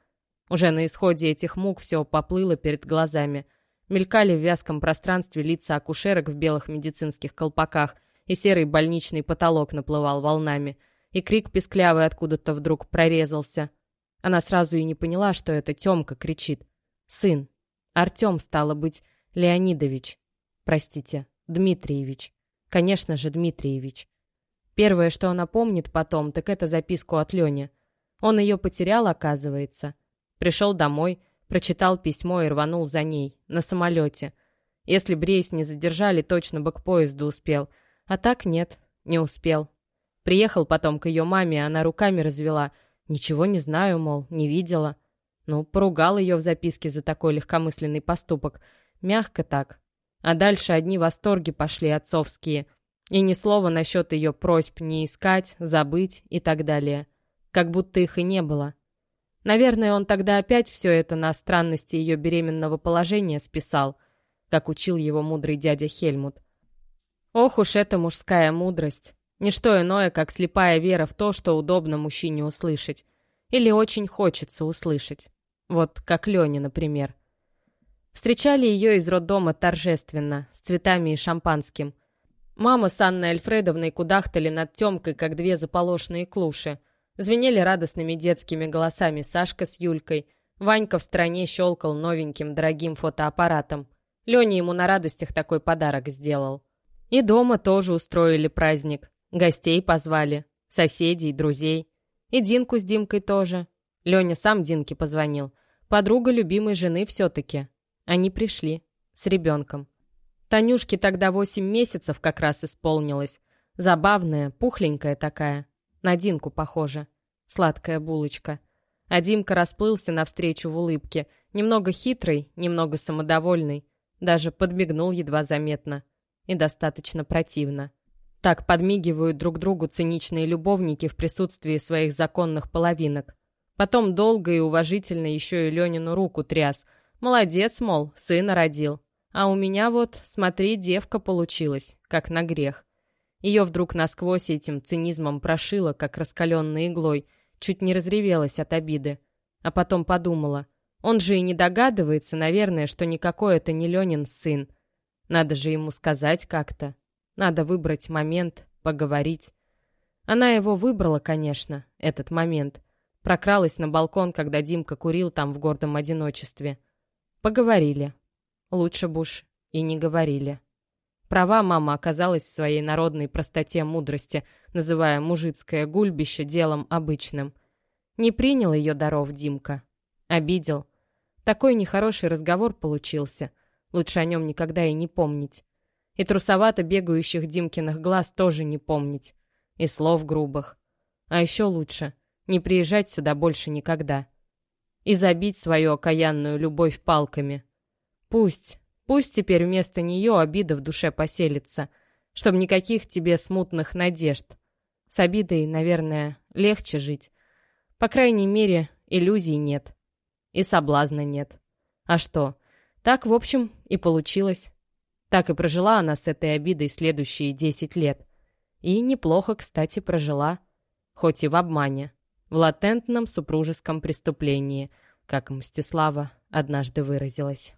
Уже на исходе этих мук все поплыло перед глазами. Мелькали в вязком пространстве лица акушерок в белых медицинских колпаках – и серый больничный потолок наплывал волнами, и крик песклявый откуда-то вдруг прорезался. Она сразу и не поняла, что это Тёмка кричит. «Сын! Артём, стало быть, Леонидович. Простите, Дмитриевич. Конечно же, Дмитриевич. Первое, что она помнит потом, так это записку от Лёни. Он её потерял, оказывается. Пришел домой, прочитал письмо и рванул за ней, на самолёте. Если б рейс не задержали, точно бы к поезду успел — а так нет, не успел. Приехал потом к ее маме, она руками развела. Ничего не знаю, мол, не видела. Ну, поругал ее в записке за такой легкомысленный поступок. Мягко так. А дальше одни восторги пошли отцовские. И ни слова насчет ее просьб не искать, забыть и так далее. Как будто их и не было. Наверное, он тогда опять все это на странности ее беременного положения списал, как учил его мудрый дядя Хельмут. Ох уж эта мужская мудрость. Ничто иное, как слепая вера в то, что удобно мужчине услышать. Или очень хочется услышать. Вот как Лене, например. Встречали ее из роддома торжественно, с цветами и шампанским. Мама с Анной Альфредовной кудахтали над Темкой, как две заполошные клуши. Звенели радостными детскими голосами Сашка с Юлькой. Ванька в стране щелкал новеньким дорогим фотоаппаратом. Леня ему на радостях такой подарок сделал. И дома тоже устроили праздник. Гостей позвали, соседей, друзей. И Динку с Димкой тоже. Леня сам Динке позвонил. Подруга любимой жены все-таки. Они пришли. С ребенком. Танюшке тогда восемь месяцев как раз исполнилось. Забавная, пухленькая такая. На Динку похожа. Сладкая булочка. А Димка расплылся навстречу в улыбке. Немного хитрый, немного самодовольный. Даже подмигнул едва заметно и достаточно противно. Так подмигивают друг другу циничные любовники в присутствии своих законных половинок. Потом долго и уважительно еще и Ленину руку тряс. Молодец, мол, сына родил. А у меня вот, смотри, девка получилась, как на грех. Ее вдруг насквозь этим цинизмом прошило, как раскаленной иглой, чуть не разревелась от обиды. А потом подумала, он же и не догадывается, наверное, что никакой это не Ленин сын, надо же ему сказать как-то. Надо выбрать момент, поговорить. Она его выбрала, конечно, этот момент. Прокралась на балкон, когда Димка курил там в гордом одиночестве. Поговорили. Лучше бы уж и не говорили. Права мама оказалась в своей народной простоте мудрости, называя мужицкое гульбище делом обычным. Не принял ее даров Димка. Обидел. Такой нехороший разговор получился. Лучше о нем никогда и не помнить. И трусовато бегающих Димкиных глаз тоже не помнить. И слов грубых. А еще лучше — не приезжать сюда больше никогда. И забить свою окаянную любовь палками. Пусть, Пусть теперь вместо нее обида в душе поселится, чтобы никаких тебе смутных надежд. С обидой, наверное, легче жить. По крайней мере, иллюзий нет. И соблазна нет. А что? Так, в общем, и получилось. Так и прожила она с этой обидой следующие десять лет. И неплохо, кстати, прожила. Хоть и в обмане. В латентном супружеском преступлении, как Мстислава однажды выразилась.